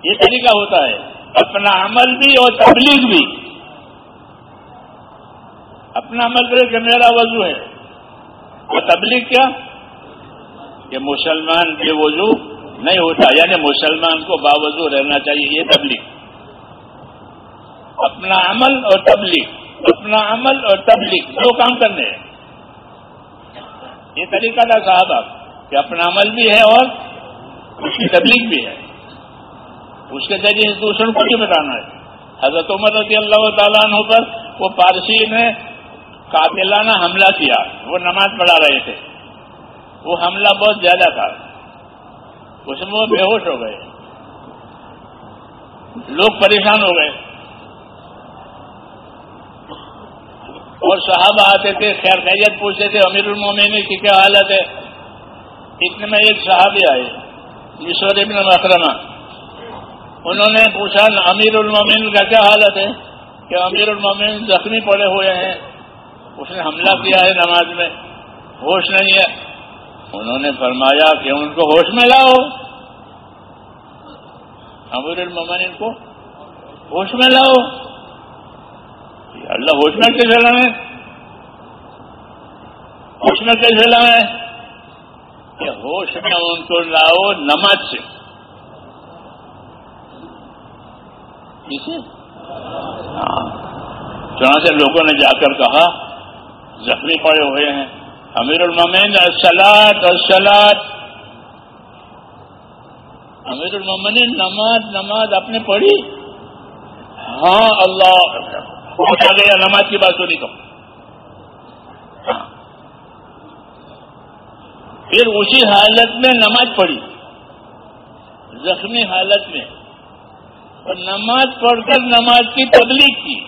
یہ طریقہ ہوتا ہے، اپنا عمل بھی اور تبلیغ بھی۔ اپنا عمل کرے کہ میرا وضو ہے۔ اور تبلیغ کیا؟ کہ مسلمان بے وضو نہیں ہوتا یعنی مسلمان کو باوضو رہنا چاہیے، یہ تبلیغ۔ اپنا عمل اور تبلیغ۔ اپنا عمل اور تبلیغ، دو کام کرنے ہیں۔ یہ طریقہ تھا صاحب کہ اپنا عمل بھی ہے اور اس کی تبلیغ بھی ہے۔ اس کے ذریعے دوسروں کو بھی بتانا ہے۔ حضرت عمر رضی اللہ تعالیٰ عنہ پر وہ پارسی نے قاتلانہ حملہ کیا۔ وہ نماز پڑھا رہے تھے۔ وہ حملہ بہت زیادہ تھا۔ اس میں وہ بے ہوش ہو گئے۔ لوگ پریشان ہو گئے۔ اور صحابہ آتے تھے، خیر خیریت پوچھتے تھے، امیر المومنی کی کیا حالت ہے؟ اتنے میں ایک صحابی آئے مشور ابن مکرمہ۔ انہوں نے پوچھا، امیر المومن کا کیا حالت ہے؟ کہ امیر المومن زخمی پڑے ہوئے ہیں۔ اس نے حملہ کیا ہے نماز میں، ہوش نہیں ہے۔ انہوں نے فرمایا کہ ان کو ہوش میں لاؤ۔ امیر المومن کو ہوش میں لاؤ۔ اللہ ہوش کیسے لائیں ہوش کیسے لائیں کہ ہوش میں ان کو لاؤ نماز سے۔ ہاں۔ چنا سے لوگوں نے جا کر کہا، زخمی پڑے ہوئے ہیں۔ امیر المومن السلاد السلاد امیر المومن نماز نماز آپ نے پڑھی؟ ہاں اللہ آ گیا، نماز کی بات سنی تو۔ پھر اسی حالت میں نماز پڑھی۔ زخمی حالت میں۔ اور نماز پڑھ کر نماز کی تبلیغ کی۔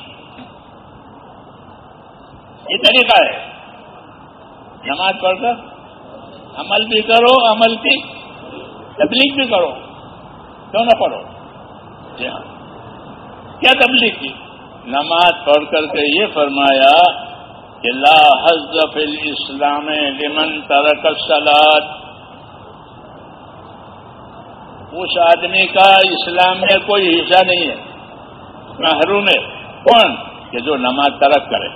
یہ طریقہ ہے۔ نماز پڑھ کر عمل بھی کرو، عمل کی تبلیغ بھی کرو۔ کیوں نہ پڑھو؟ جی ہاں۔ کیا تبلیغ کی؟ نماز پڑھ کر کے یہ فرمایا کہ لا حضف الاسلام لمن ترک سلاد اس آدمی کا اسلام میں کوئی حصہ نہیں ہے، محروم ہے۔ کون؟ کہ جو نماز ترک کرے۔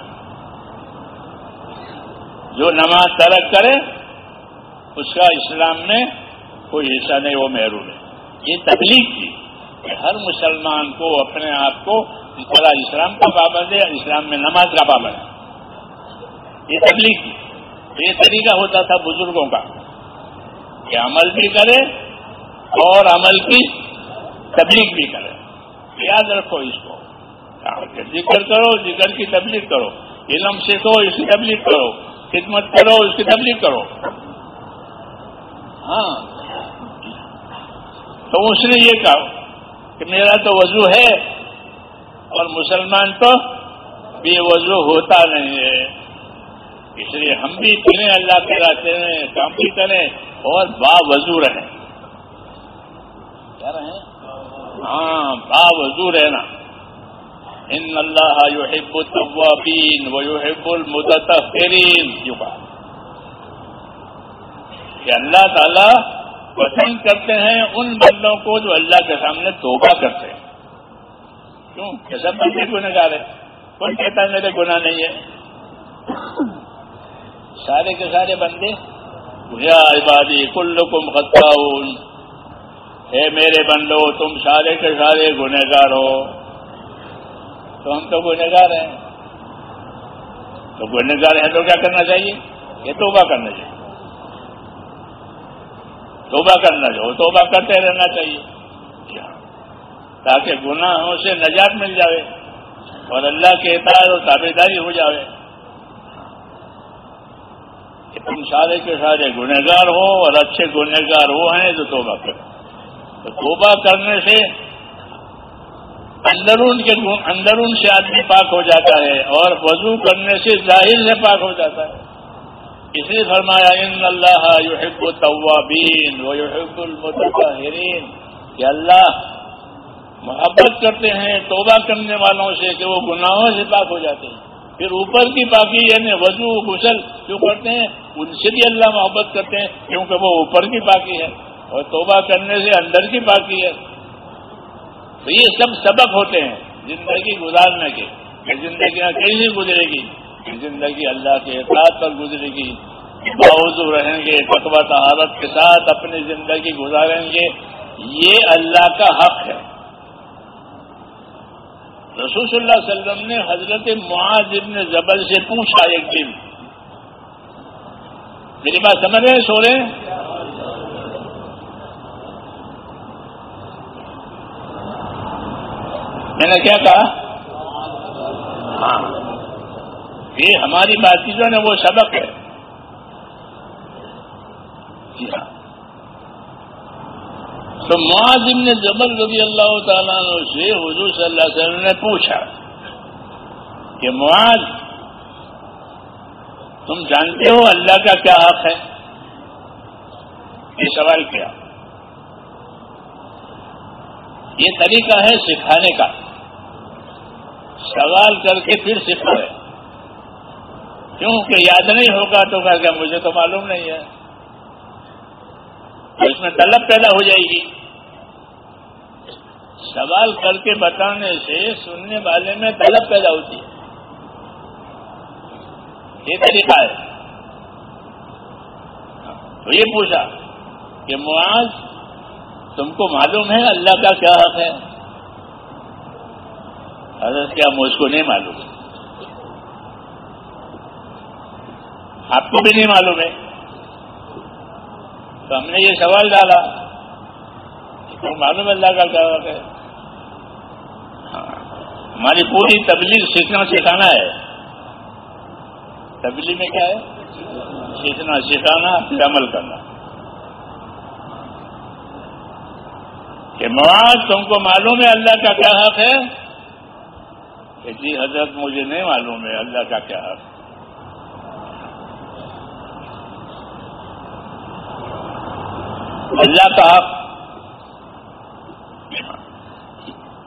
جو نماز ترک کرے، اس کا اسلام میں کوئی حصہ نہیں، وہ محروم ہے۔ یہ تکلیف کی۔ کہ ہر مسلمان کو اپنے آپ کو اس اسلام کا پابند ہے اسلام میں نماز کا پابند ہے یہ تکلیف کی یہ طریقہ ہوتا تھا بزرگوں کا کہ عمل بھی کرے اور عمل کی تبلیغ بھی کرے یاد رکھو اس کو ذکر کرو ذکر کی تبلیغ کرو علم سیکھو اس کی تبلیغ کرو خدمت کرو اس کی تبلیغ کرو ہاں تو اس نے یہ کہا کہ میرا تو وضو ہے اور مسلمان تو بے وضو ہوتا نہیں ہے۔ اس لیے ہم بھی کریں اللہ کے راستے میں کام بھی کریں اور با وضو رہیں۔ کیا رہیں؟ ہاں با وضو رہنا۔ ان اللہ یحب التوابین و یحب المتطہرین۔ یوں کہا کہ اللہ تعالی پسند کرتے ہیں ان بندوں کو جو اللہ کے سامنے توبہ کرتے ہیں۔ کیوں؟ کہ سب بندے گنہ گار ہے۔ کون کہتا ہے میرے گناہ نہیں ہے؟ سارے کے سارے بندے، یا عبادی، کلکم خطاؤن ہے میرے بندو، تم سارے کے سارے گنہ گار ہو۔ تو ہم تو گنےگار ہیں۔ تو گنےگار ہیں تو کیا کرنا چاہیے؟ یہ توبہ کرنا چاہیے۔ توبہ کرنا چاہیے توبہ کرتے رہنا چاہیے۔ تاکہ گناہوں سے نجات مل جائے اور اللہ کے اطاعت اور تابے داری ہو جائے کہ تم سارے کے سارے گنہگار ہو اور اچھے گنہگار وہ ہیں جو توبہ کریں۔ تو توبہ کرنے سے اندرون کے اندرون سے آدمی پاک ہو جاتا ہے اور وضو کرنے سے ظاہر سے پاک ہو جاتا ہے۔ اس لیے فرمایا، ان اللہ یحب التوابین و یحب المتطہرین کہ اللہ محبت کرتے ہیں، توبہ کرنے والوں سے کہ وہ گناہوں سے پاک ہو جاتے ہیں۔ پھر اوپر کی پاکی یعنی وضو، غسل جو کرتے ہیں، ان سے بھی اللہ محبت کرتے ہیں کیونکہ وہ اوپر کی پاکی ہے اور توبہ کرنے سے اندر کی پاکی ہے۔ تو یہ سب سبق ہوتے ہیں زندگی گزارنے کے، کہ زندگی کیسے گزرے گی؟ زندگی اللہ کے اطلاع پر گزرے گی۔ باوضو رہیں گے فتوا تہارت کے ساتھ اپنی زندگی گزاریں گے۔ یہ اللہ کا حق ہے۔ رسول صلی اللہ علیہ وسلم نے حضرت معاذ ابن زبر سے پوچھا ایک دن، میری بات سمجھ رہے ہیں، سو رہے ہیں؟ میں نے کیا کہا؟ ہاں۔ یہ ہماری بات چیزوں نے وہ سبق ہے۔ جی ہاں۔ تو معذم نے جبل رضی اللہ تعالیٰ سے حضور صلی اللہ علیہ وسلم نے پوچھا کہ معاذ، تم جانتے ہو اللہ کا کیا حق ہے؟ یہ سوال کیا۔ یہ طریقہ ہے سکھانے کا۔ سوال کر کے پھر سکھائے کیونکہ یاد نہیں ہوگا تو کہ مجھے تو معلوم نہیں ہے۔ اس میں طلب پیدا ہو جائے گی۔ سوال کر کے بتانے سے سننے والے میں طلب پیدا ہوتی ہے۔ یہ طریقہ ہے۔ تو یہ پوچھا کہ معاذ، تم کو معلوم ہے اللہ کا کیا حق ہے؟ حضرت کیا مجھ کو نہیں معلوم؟ آپ کو بھی نہیں معلوم ہے۔ تو ہم نے یہ سوال ڈالا تو معلوم اللہ کا کیا ہے ہاں۔ ہماری پوری تبلیغ سیکھنا سکھانا ہے۔ تبلیغ میں کیا ہے؟ سیکھنا، سکھانا، پھر عمل کرنا۔ کہ مواد تم کو معلوم ہے اللہ کا کیا حق ہے۔ کہ جی حضرت مجھے نہیں معلوم ہے اللہ کا کیا حق۔ ہے اللہ کا حق۔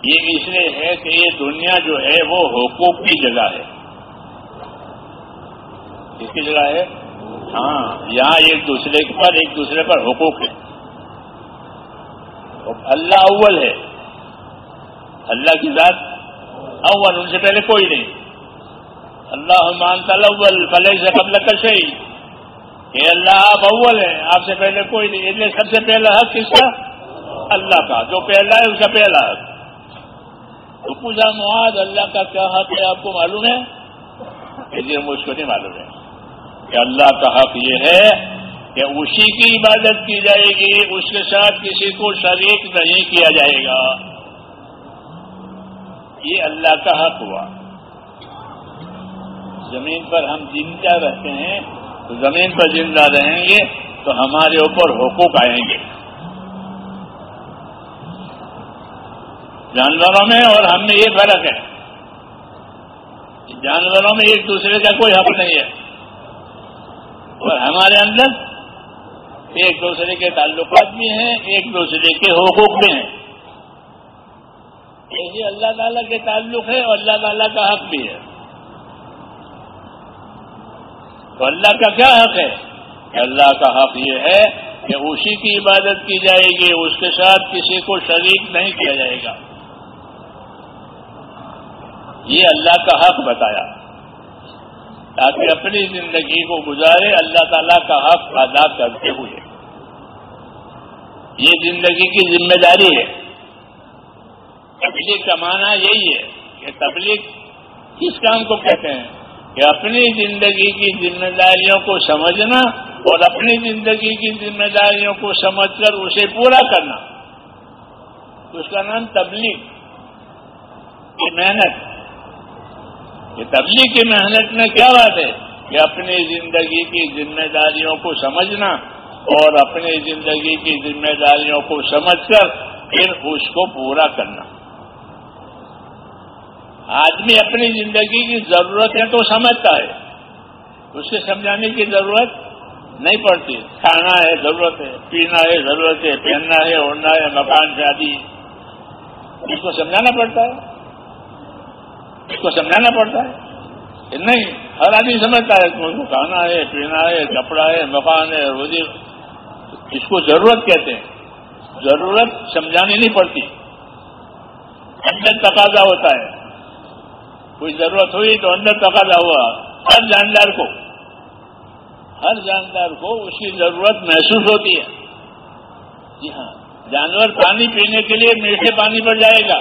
یہ اس لیے ہے کہ یہ دنیا جو ہے وہ حقوق کی جگہ ہے۔ کس کی جگہ ہے؟ ہاں یہاں ایک دوسرے پر ایک دوسرے پر حقوق ہے اللہ اول ہے۔ اللہ کی ذات اول، ان سے پہلے کوئی نہیں۔ اللہ مانتا اول فلح سے قبل کشے کہ اللہ، آپ اول ہیں۔ آپ سے پہلے کوئی نہیں۔ اس لیے سب سے پہلا حق کس کا؟ اللہ کا۔ جو پہلا ہے، اس کا پہلا حق۔ تو پوچھا مواد اللہ کا کیا حق ہے؟ آپ کو معلوم ہے؟ کہ جی، مجھ کو نہیں معلوم ہے۔ کہ اللہ کا حق یہ ہے کہ اسی کی عبادت کی جائے گی، اس کے ساتھ کسی کو شریک نہیں کیا جائے گا۔ یہ اللہ کا حق ہوا۔ زمین پر ہم زندہ رہتے ہیں۔ تو زمین پر زندہ رہیں گے تو ہمارے اوپر حقوق آئیں گے۔ جانوروں میں اور ہم میں یہ فرق ہے۔ جانوروں میں ایک دوسرے کا کوئی حق نہیں ہے۔ اور ہمارے اندر ایک دوسرے کے تعلقات بھی ہیں، ایک دوسرے کے حقوق بھی ہیں۔ یہ اللہ تعالیٰ کے تعلق ہے اور اللہ تعالیٰ کا حق بھی ہے۔ تو اللہ کا کیا حق ہے؟ اللہ کا حق یہ ہے کہ اسی کی عبادت کی جائے گی، اس کے ساتھ کسی کو شریک نہیں کیا جائے گا۔ یہ اللہ کا حق بتایا۔ تاکہ اپنی زندگی کو گزارے اللہ تعالیٰ کا حق ادا کرتے ہوئے۔ یہ زندگی کی ذمہ داری ہے۔ تبلیغ کا معنی یہی ہے کہ تبلیغ کس کام کو کہتے ہیں؟ کہ اپنی زندگی کی ذمہ داریوں کو سمجھنا اور اپنی زندگی کی ذمہ داریوں کو سمجھ کر اسے پورا کرنا۔ اس کا نام تبلیغ کی محنت۔ یہ تبلیغ کی محنت میں کیا بات ہے؟ کہ اپنی زندگی کی ذمہ داریوں کو سمجھنا اور اپنی زندگی کی ذمہ داریوں کو سمجھ کر پھر اس کو پورا کرنا۔ آدمی اپنی زندگی کی ضرورتیں تو سمجھتا ہے۔ اس سے سمجھانے کی ضرورت نہیں پڑتی۔ کھانا ہے، ضرورت ہے، پینا ہے، ضرورت ہے، پہننا ہے اڑنا ہے، مکان شادی اس کو سمجھانا پڑتا ہے۔ اس کو سمجھانا پڑتا ہے۔ نہیں، ہر آدمی سمجھتا ہے اس کو کھانا ہے، پینا ہے، کپڑا ہے، مکان ہے، روزی۔ اس کو ضرورت کہتے ہیں۔ ضرورت سمجھانی نہیں پڑتی۔ اندر تقاضا ہوتا ہے۔ کوئی ضرورت ہوئی تو اندر تقاضا ہوا۔ ہر جاندار کو۔ ہر جاندار کو اس کی ضرورت محسوس ہوتی ہے۔ جی ہاں۔ جانور پانی پینے کے لیے میٹھے پانی پر جائے گا۔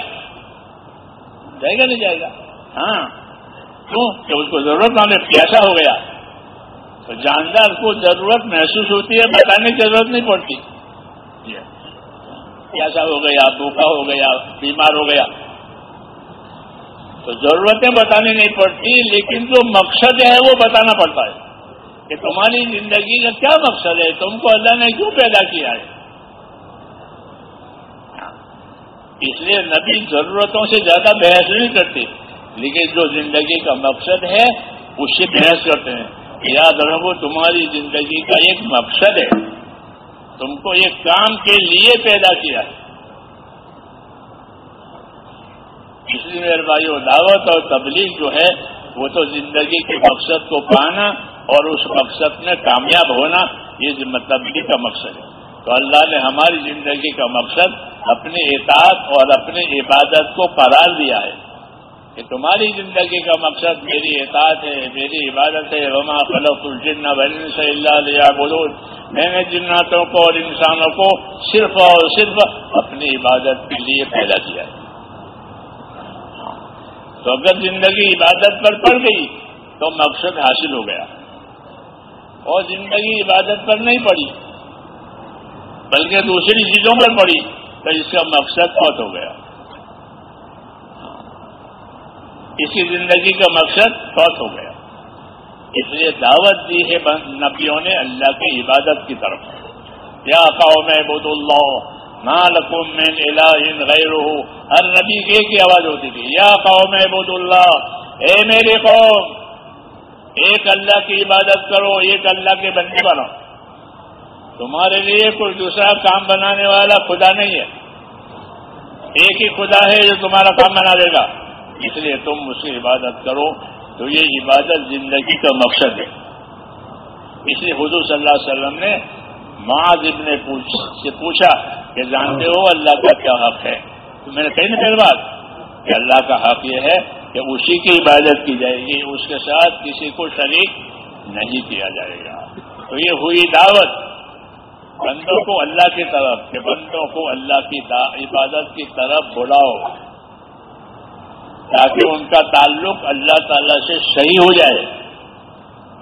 جائے گا نہیں جائے گا؟ ہاں۔ کیوں؟ کہ اس کو ضرورت ہمیں پیاسا ہو گیا۔ تو جاندار کو ضرورت محسوس ہوتی ہے، بتانے کی ضرورت نہیں پڑتی۔ جی ہاں۔ پیاسا ہو گیا، بھوکا ہو گیا، بیمار ہو گیا۔ تو ضرورتیں بتانی نہیں پڑتی، لیکن جو مقصد ہے وہ بتانا پڑتا ہے کہ تمہاری زندگی کا کیا مقصد ہے؟ تم کو اللہ نے کیوں پیدا کیا ہے؟ اس لیے نبی ضرورتوں سے زیادہ بحث نہیں کرتے، لیکن جو زندگی کا مقصد ہے اس سے بحث کرتے ہیں۔ یاد رکھو، تمہاری زندگی کا ایک مقصد ہے۔ تم کو ایک کام کے لیے پیدا کیا ہے۔ اس لیے میرے بھائی دعوت اور تبلیغ جو ہے، وہ تو زندگی کے مقصد کو پانا اور اس مقصد میں کامیاب ہونا، یہ ذمہ کا مقصد ہے۔ تو اللہ نے ہماری زندگی کا مقصد اپنی اطاعت اور اپنی عبادت کو قرار دیا ہے۔ کہ تمہاری زندگی کا مقصد میری اطاعت ہے، میری عبادت ہے۔ وما فلق الجن بن صلی اللہ علیہ بلود میں نے جناتوں کو اور انسانوں کو صرف اور صرف اپنی عبادت کے لیے پیدا کیا ہے۔ تو اگر زندگی عبادت پر پڑ گئی تو مقصد حاصل ہو گیا اور زندگی عبادت پر نہیں پڑی، بلکہ دوسری چیزوں پر پڑی تو اس کا مقصد بہت ہو گیا۔ اس کی زندگی کا مقصد بہت ہو گیا۔ اس لیے دعوت دی ہے نبیوں نے اللہ کی عبادت کی طرف۔ یا قوم عبود اللہ لکم من الہ غیر ہر نبی کی ایک ہی آواز ہوتی تھی۔ یا قوم عبود اللہ اے میرے قوم، ایک اللہ کی عبادت کرو، ایک اللہ کے بندے بنو۔ تمہارے لیے کوئی دوسرا کام بنانے والا خدا نہیں ہے۔ ایک ہی خدا ہے جو تمہارا کام بنا دے گا۔ اس لیے تم اس کی عبادت کرو۔ تو یہ عبادت زندگی کا مقصد ہے۔ اس لیے حضور صلی اللہ علیہ وسلم نے معاذ ابن سے پوچھا کہ جانتے ہو اللہ کا کیا حق ہے؟ تو میں نے کہی نا پہلے بات کہ اللہ کا حق یہ ہے کہ اسی کی عبادت کی جائے گی، اس کے ساتھ کسی کو شریک نہیں کیا جائے گا۔ تو یہ ہوئی دعوت۔ بندوں کو اللہ کی طرف، کہ بندوں کو اللہ کی عبادت کی طرف بلاؤ۔ تاکہ ان کا تعلق اللہ تعالی سے صحیح ہو جائے۔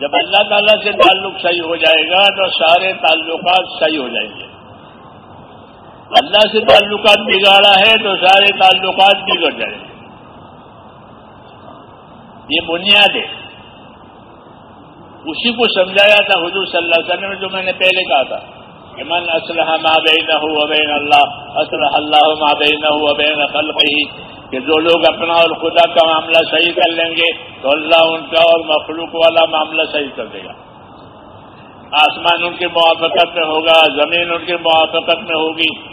جب اللہ تعالیٰ سے تعلق صحیح ہو جائے گا تو سارے تعلقات صحیح ہو جائیں گے۔ اللہ سے تعلقات بگاڑا ہے تو سارے تعلقات بگڑ جائیں گے۔ یہ بنیاد ہے۔ اسی کو سمجھایا تھا حضور صلی اللہ علیہ وسلم جو میں نے پہلے کہا تھا۔ من اسلح ما بین اللہ اسلح اللہ ما بین ابین خلق ہی کہ جو لوگ اپنا اور خدا کا معاملہ صحیح کر لیں گے، تو اللہ ان کا اور مخلوق والا معاملہ صحیح کر دے گا۔ آسمان ان کی موافقت میں ہوگا زمین ان کی موافقت میں ہوگی۔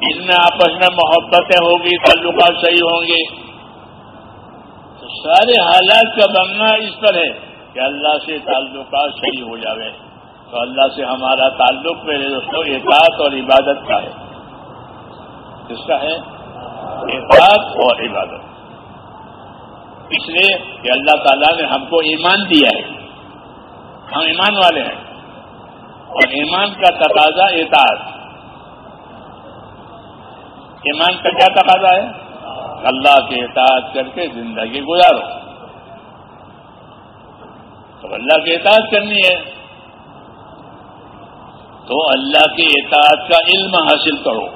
ان میں آپس میں محبتیں ہوگی، تعلقات صحیح ہوں گے۔ سارے حالات کا بننا اس پر ہے کہ اللہ سے تعلقات صحیح ہو جاوے۔ تو اللہ سے ہمارا تعلق میرے دوستوں احتیاط اور عبادت کا ہے۔ کس کا ہے؟ احتیاط اور عبادت۔ اس لیے کہ اللہ تعالیٰ نے ہم کو ایمان دیا ہے۔ ہم ایمان والے ہیں۔ اور ایمان کا تقاضا احتیاط ایمان کا کیا تقاضا ہے؟ اللہ کے اطاعت کر کے زندگی گزارو۔ تو اللہ کی اطاعت کرنی ہے۔ تو اللہ کی اطاعت کا علم حاصل کرو۔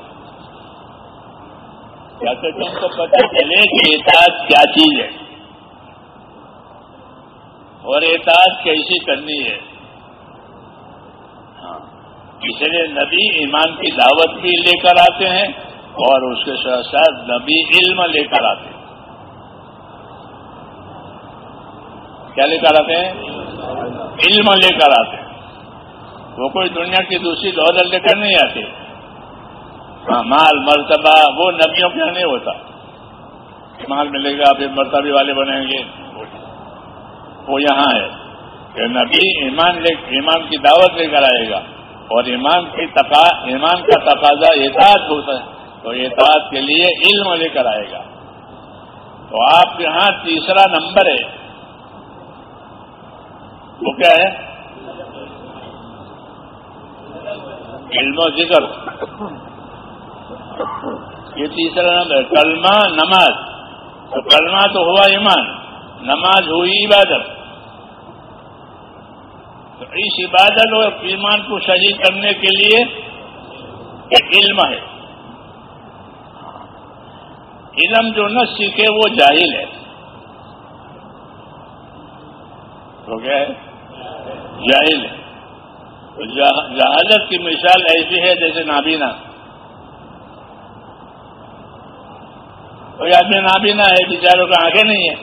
کیا کہ تم کو پتہ چلے کہ اطاعت کیا چیز ہے۔ اور اطاعت کیسی کرنی ہے۔ ہاں۔ اس لیے نبی ایمان کی دعوت بھی لے کر آتے ہیں اور اس کے ساتھ ساتھ نبی علم لے کر آتے ہیں۔ کیا لے کر آتے ہیں؟ علم لے کر آتے ہیں۔ وہ کوئی دنیا کی دوسری دولت لے کر نہیں آتے ہاں مال، مرتبہ، وہ نبیوں کے یہاں نہیں ہوتا۔ مال ملے گا پھر مرتبے والے بنیں گے۔ وہ یہاں ہے کہ نبی ایمان لے، ایمان کی دعوت لے کر آئے گا۔ اور ایمان کی تقا، ایمان کا تقاضا اعتعاد ہوتا ہے۔ تو اعتعاد کے لیے علم لے کر آئے گا۔ تو آپ کے ہاں تیسرا نمبر ہے۔ وہ کیا ہے؟ علم و ذکر. یہ تیسرا نمبر کلمہ نماز. تو کلمہ تو ہوا ایمان. نماز ہوئی عبادت. تو اس عبادت اور ایمان کو صحیح کرنے کے لیے ایک علم ہے. علم جو نہ سیکھے وہ جاہل ہے. تو کیا ہے؟ جاہل ہے. جہالت کی مثال ایسی ہے جیسے نابینا۔ کوئی آدمی نابینا ہے، بیچاروں کا آگے نہیں ہے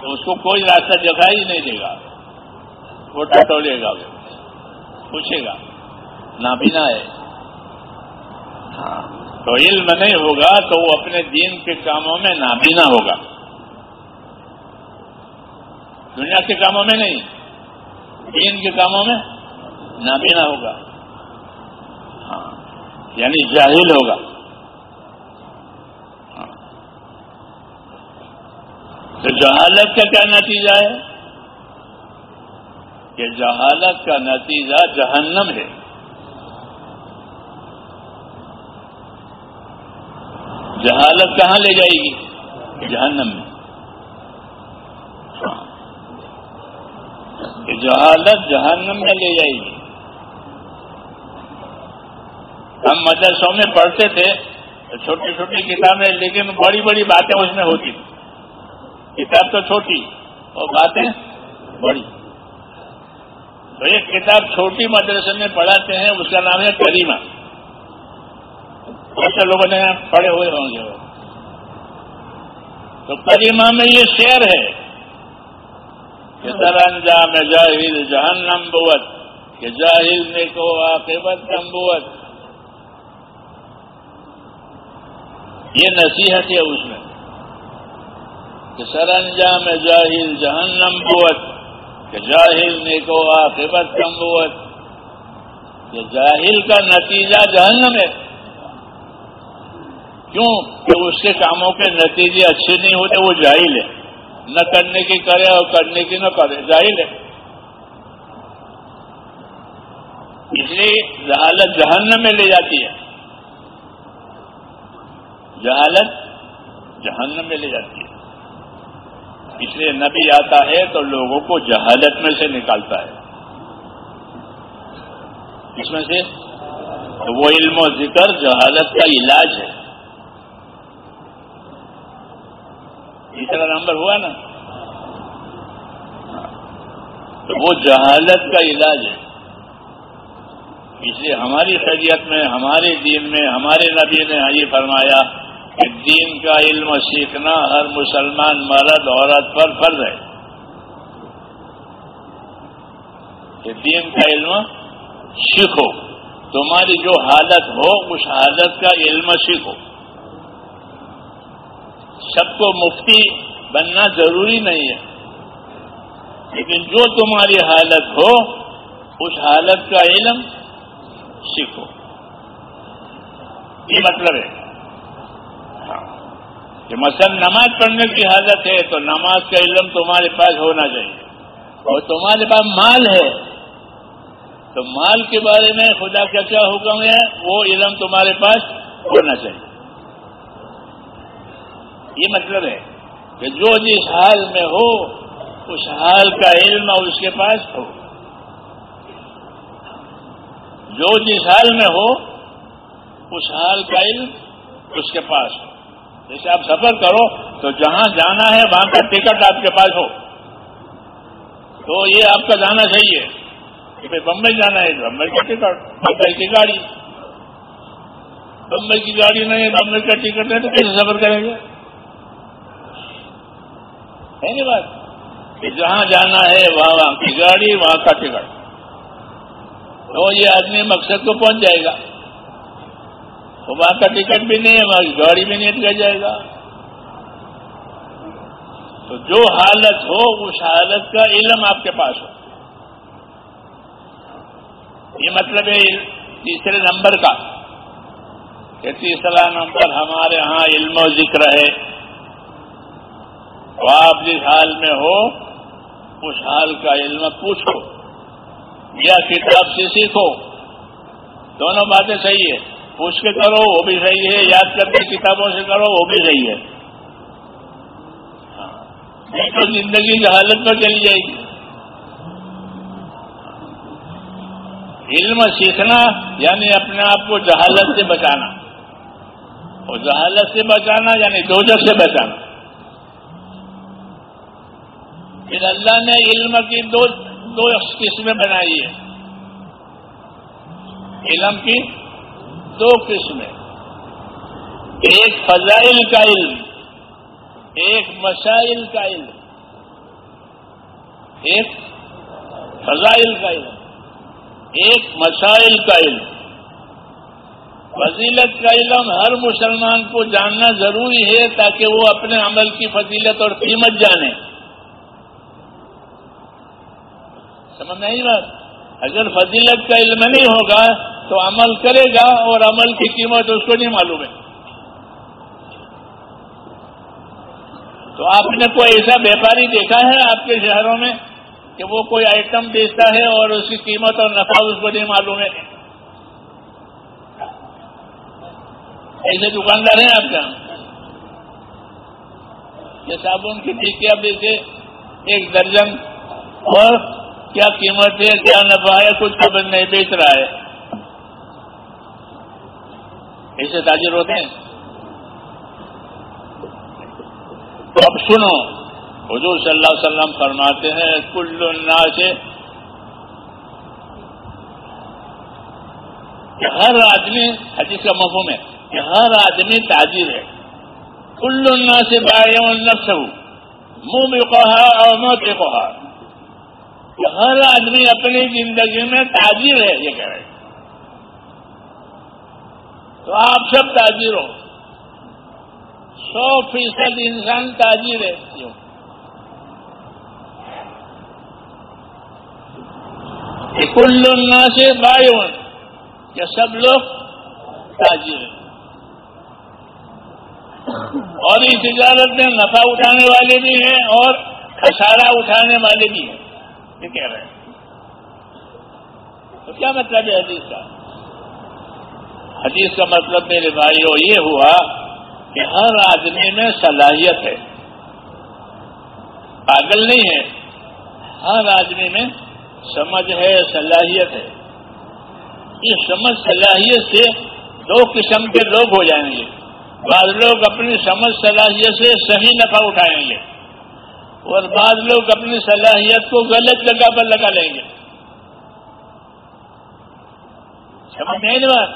تو اس کو کوئی راستہ جگہ ہی نہیں دے گا۔ وہ ٹٹولے گا۔ پوچھے گا، نابینا ہے۔ ہاں تو علم نہیں ہوگا تو وہ اپنے دین کے کاموں میں نابینا ہوگا۔ دنیا کے کاموں میں نہیں۔ دین کے کاموں میں نابینا ہوگا۔ ہاں یعنی جاہل ہوگا۔ ہاں۔ تو جہالت کا کیا نتیجہ ہے؟ کہ جہالت کا نتیجہ جہنم ہے۔ جہالت کہاں لے جائے گی؟ جہنم میں کہ جہالت جہنم میں لے جائے گی ہم مدرسوں میں پڑھتے تھے، چھوٹی چھوٹی کتابیں، لیکن بڑی بڑی باتیں اس میں ہوتی کتاب تو چھوٹی، اور باتیں بڑی۔ تو ایک کتاب چھوٹی مدرسے میں پڑھاتے ہیں، اس کا نام ہے کریمہ۔ ایسے لوگوں نے پڑے ہوئے ہوں گے۔ تو کریمہ میں یہ شعر ہے۔ کہ سر انجام جاہل جہنم بوت، کہ جاہل نے کو عاقبت کمبوت یہ نصیحت ہے اس میں، کہ سر انجام جاہل جہنم بوت، کہ جاہل نے کو عاقبت کمبوت کہ جاہل کا نتیجہ جہنم ہے۔ کیوں؟ کہ اس کے کاموں کے نتیجے اچھے نہیں ہوتے، وہ جاہل ہے۔ نہ کرنے کی کرے اور کرنے کی نہ کرے جاہل ہے۔ اس لیے جہالت جہنم میں لے جاتی ہے۔ جہالت جہنم میں لے جاتی ہے۔ اس لیے نبی آتا ہے تو لوگوں کو جہالت میں سے نکالتا ہے۔ اس میں سے وہ علم و ذکر جہالت کا علاج ہے۔ تیسرا نمبر ہوا نا، تو وہ جہالت کا علاج ہے۔ اس لیے ہماری خیریت میں، ہمارے دین میں، ہمارے نبی نے یہ فرمایا کہ دین کا علم سیکھنا ہر مسلمان مرد، عورت پر فرض ہے۔ کہ دین کا علم سیکھو۔ تمہاری جو حالت ہو، اس حالت کا علم سیکھو۔ سب کو مفتی بننا ضروری نہیں ہے۔ لیکن جو تمہاری حالت ہو، اس حالت کا علم سیکھو۔ یہ مطلب ہے۔ ہاں۔ کہ مثلا نماز پڑھنے کی حالت ہے تو نماز کا علم تمہارے پاس ہونا چاہیے۔ اور تمہارے پاس مال ہے، تو مال کے بارے میں خدا کا کیا حکم ہے؟ وہ علم تمہارے پاس ہونا چاہیے۔ یہ مطلب ہے کہ جو جس حال میں ہو، اس حال کا علم اس کے پاس ہو۔ جو جس حال میں ہو، اس حال کا علم اس کے پاس ہو۔ جیسے آپ سفر کرو تو جہاں جانا ہے، وہاں کا ٹکٹ آپ کے پاس ہو۔ تو یہ آپ کا جانا چاہیے کہ بھائی بمبئی جانا ہے، بمبئی کا ٹکٹ، بمبئی کی گاڑی۔ بمبئی کی گاڑی نہیں ہے، بمبئی کا ٹکٹ ہے تو کیسے سفر کریں گے؟ ہے نہیں بات کہ جہاں جانا ہے، وہاں وہاں کی گاڑی، وہاں کا ٹکٹ۔ تو یہ آدمی مقصد کو پہنچ جائے گا۔ تو وہاں کا ٹکٹ بھی نہیں ہے، وہاں کی گاڑی بھی نہیں دیا جائے گا۔ تو جو حالت ہو، اس حالت کا علم آپ کے پاس ہو۔ یہ مطلب ہے تیسرے نمبر کا کہ تیسرا نمبر ہمارے ہاں علم و ذکر ہے۔ تو آپ جس حال میں ہو، اس حال کا علم پوچھو یا کتاب سے سیکھو۔ دونوں باتیں صحیح ہے پوچھ کے کرو، وہ بھی صحیح ہے۔ یاد کر کے کتابوں سے کرو، وہ بھی صحیح ہے۔ ہاں۔ تو زندگی کی حالت میں چلی جائے گی۔ علم سیکھنا یعنی اپنے آپ کو جہالت سے بچانا۔ اور جہالت سے بچانا یعنی دوجک سے بچانا۔ پھر اللہ نے علم کی دو دو قسمیں بنائی ہے علم کی دو قسمیں۔ ایک فضائل کا علم، ایک مسائل کا علم۔ ایک فضائل کا علم، ایک مسائل کا علم۔ فضیلت کا علم ہر مسلمان کو جاننا ضروری ہے تاکہ وہ اپنے عمل کی فضیلت اور قیمت جانے۔ سمجھ نہیں بات؟ اگر فضیلت کا علم نہیں ہوگا تو عمل کرے گا اور عمل کی قیمت اس کو نہیں معلوم ہے۔ تو آپ نے کوئی ایسا ویپاری دیکھا ہے آپ کے شہروں میں کہ وہ کوئی آئٹم بیچتا ہے اور اس کی قیمت اور نفع اس کو نہیں معلوم ہے؟ ایسے دکاندار ہیں آپ کا ہاں۔ یہ صابن کی ٹھیکیاں بیچے ایک درجن اور کیا قیمت ہے، کیا نفع ہے، کچھ خبر نہیں، بیچ رہا ہے۔ ایسے تاجر ہوتے ہیں۔ اب سنو، حضور صلی اللہ علیہ وسلم فرماتے ہیں، کل الناس، کہ ہر آدمی، حدیث کا مفہوم ہے، کہ ہر آدمی تاجر ہے۔ کل الناس باعث نفس منہ بھی کہا اور موت کہا ہر آدمی اپنی زندگی میں تاجر ہے، یہ کہہ رہے تو آپ سب تاجر ہو۔ سو فیصد انسان تاجر ہے۔ کیوں؟ کل سے بھائی کہ سب لوگ تاجر ہیں۔ اور اس تجارت میں نفع اٹھانے والے بھی ہیں اور خسارہ اٹھانے والے بھی ہیں۔ یہ کہہ رہے ہیں۔ تو کیا مطلب ہے حدیث کا؟ حدیث کا مطلب میرے بھائیوں یہ ہوا کہ ہر آدمی میں صلاحیت ہے۔ پاگل نہیں ہے۔ ہر آدمی میں سمجھ ہے، صلاحیت ہے۔ اس سمجھ، صلاحیت سے دو قسم کے لوگ ہو جائیں گے۔ بعض لوگ اپنی سمجھ، صلاحیت سے صحیح نفع اٹھائیں گے۔ اور بعض لوگ اپنی صلاحیت کو غلط جگہ پر لگا لیں گے۔ سمجھ نہیں بات؟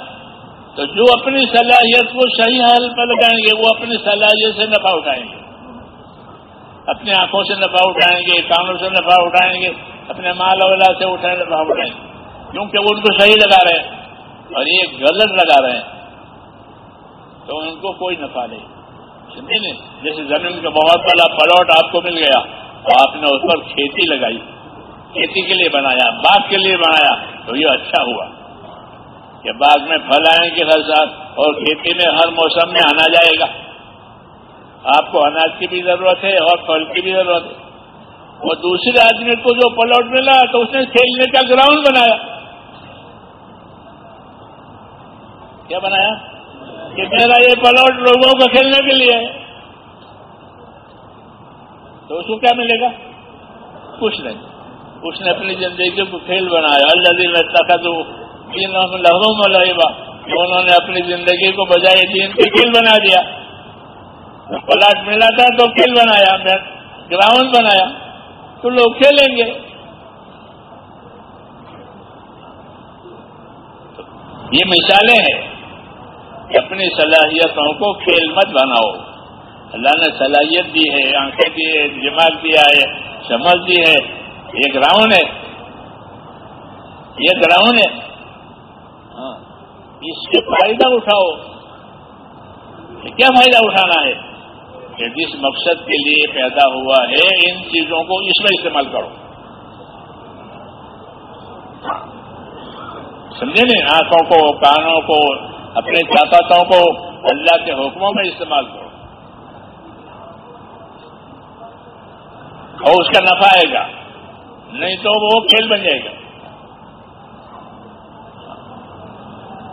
تو جو اپنی صلاحیت کو صحیح حال پر لگائیں گے، وہ اپنی صلاحیت سے نفع اٹھائیں گے۔ اپنی آنکھوں سے نفع اٹھائیں گے، کانوں سے نفع اٹھائیں گے، اپنے مال اولا سے اٹھائیں نفع اٹھائیں گے۔ کیونکہ وہ ان کو صحیح لگا رہے ہیں اور یہ غلط لگا رہے ہیں۔ تو ان کو کوئی نفع نہیں۔ سمجھے نہیں، جیسے زمین کا بہت بڑا پلاٹ آپ کو مل گیا، تو آپ نے اس پر کھیتی لگائی، کھیتی کے لیے بنایا، باغ کے لیے بنایا، تو یہ اچھا ہوا۔ کہ باغ میں پھل آئیں گے ہر سال، اور کھیتی میں ہر موسم میں آنا جائے گا۔ آپ کو اناج کی بھی ضرورت ہے، اور پھل کی بھی ضرورت ہے۔ اور دوسرے آدمی کو جو پلاٹ ملا، تو اس نے کھیلنے کا گراؤنڈ بنایا۔ کیا بنایا؟ کہ میرا یہ پلاٹ لوگوں کو کھیلنے کے لیے ہے۔ تو اس کو کیا ملے گا؟ کچھ نہیں۔ اس نے اپنی زندگی کو کھیل بنایا۔ اللہ دل تھا تو لہروں میں لہبا انہوں نے اپنی زندگی کو بجائے دین کے کھیل بنا دیا۔ پلاٹ ملا تھا تو کھیل بنایا گراؤنڈ بنایا۔ تو لوگ کھیلیں گے۔ یہ مثالیں ہیں۔ کہ اپنی صلاحیتوں کو کھیل مت بناؤ۔ اللہ نے صلاحیت دی ہے، آنکھیں دی ہے، دماغ دیا ہے سمجھتی ہے۔ یہ گراؤنڈ ہے۔ یہ گراؤنڈ ہے۔ ہاں۔ اس سے فائدہ اٹھاؤ۔ کیا فائدہ اٹھانا ہے؟ کہ جس مقصد کے لیے پیدا ہوا ہے، ان چیزوں کو اس میں استعمال کرو۔ سمجھے نہیں؟ آنکھوں کو، کانوں کو اپنے طاقتوں کو اللہ کے حکموں میں استعمال کرو۔ اور اس کا نفع آئے گا۔ نہیں تو وہ کھیل بن جائے گا۔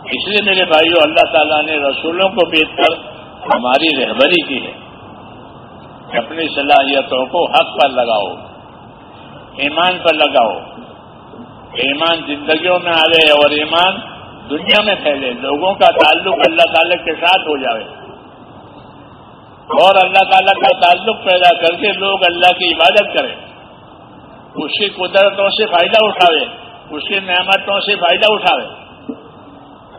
اس لیے میرے بھائیوں اللہ تعالیٰ نے رسولوں کو بیچ کر ہماری رہبری کی ہے۔ کہ اپنی صلاحیتوں کو حق پر لگاؤ، ایمان پر لگاؤ۔ ایمان زندگیوں میں آئے اور ایمان دنیا میں پھیلے، لوگوں کا تعلق اللہ تعالی کے ساتھ ہو جائے اور اللہ تعالیٰ کا تعلق پیدا کر کے لوگ اللہ کی عبادت کریں۔ اس کی قدرتوں سے فائدہ اٹھاوے، اس کی نعمتوں سے فائدہ اٹھاوے۔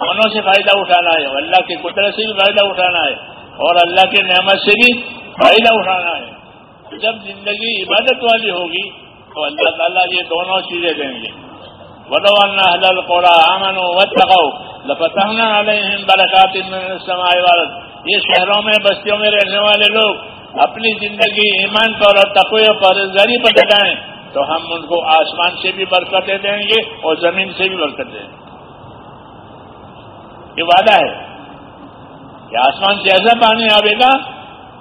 انہوں سے فائدہ اٹھانا ہے؟ اللہ کی قدرت سے بھی فائدہ اٹھانا ہے۔ اور اللہ کی نعمت سے بھی فائدہ اٹھانا ہے۔ جب زندگی عبادت والی ہوگی تو اللہ تعالیٰ یہ دونوں چیزیں دیں گے۔ ودو حلل قورا امن و لگاؤ لفتحنا علیہم برکات عبادت یہ شہروں میں، بستیوں میں رہنے والے لوگ اپنی زندگی، ایمان پر اور تقوی پر زری پر لگائیں تو ہم ان کو آسمان سے بھی برکتیں دیں گے اور زمین سے بھی برکت دیں گے۔ یہ وعدہ ہے کہ آسمان سے ایسا پانی آئے گا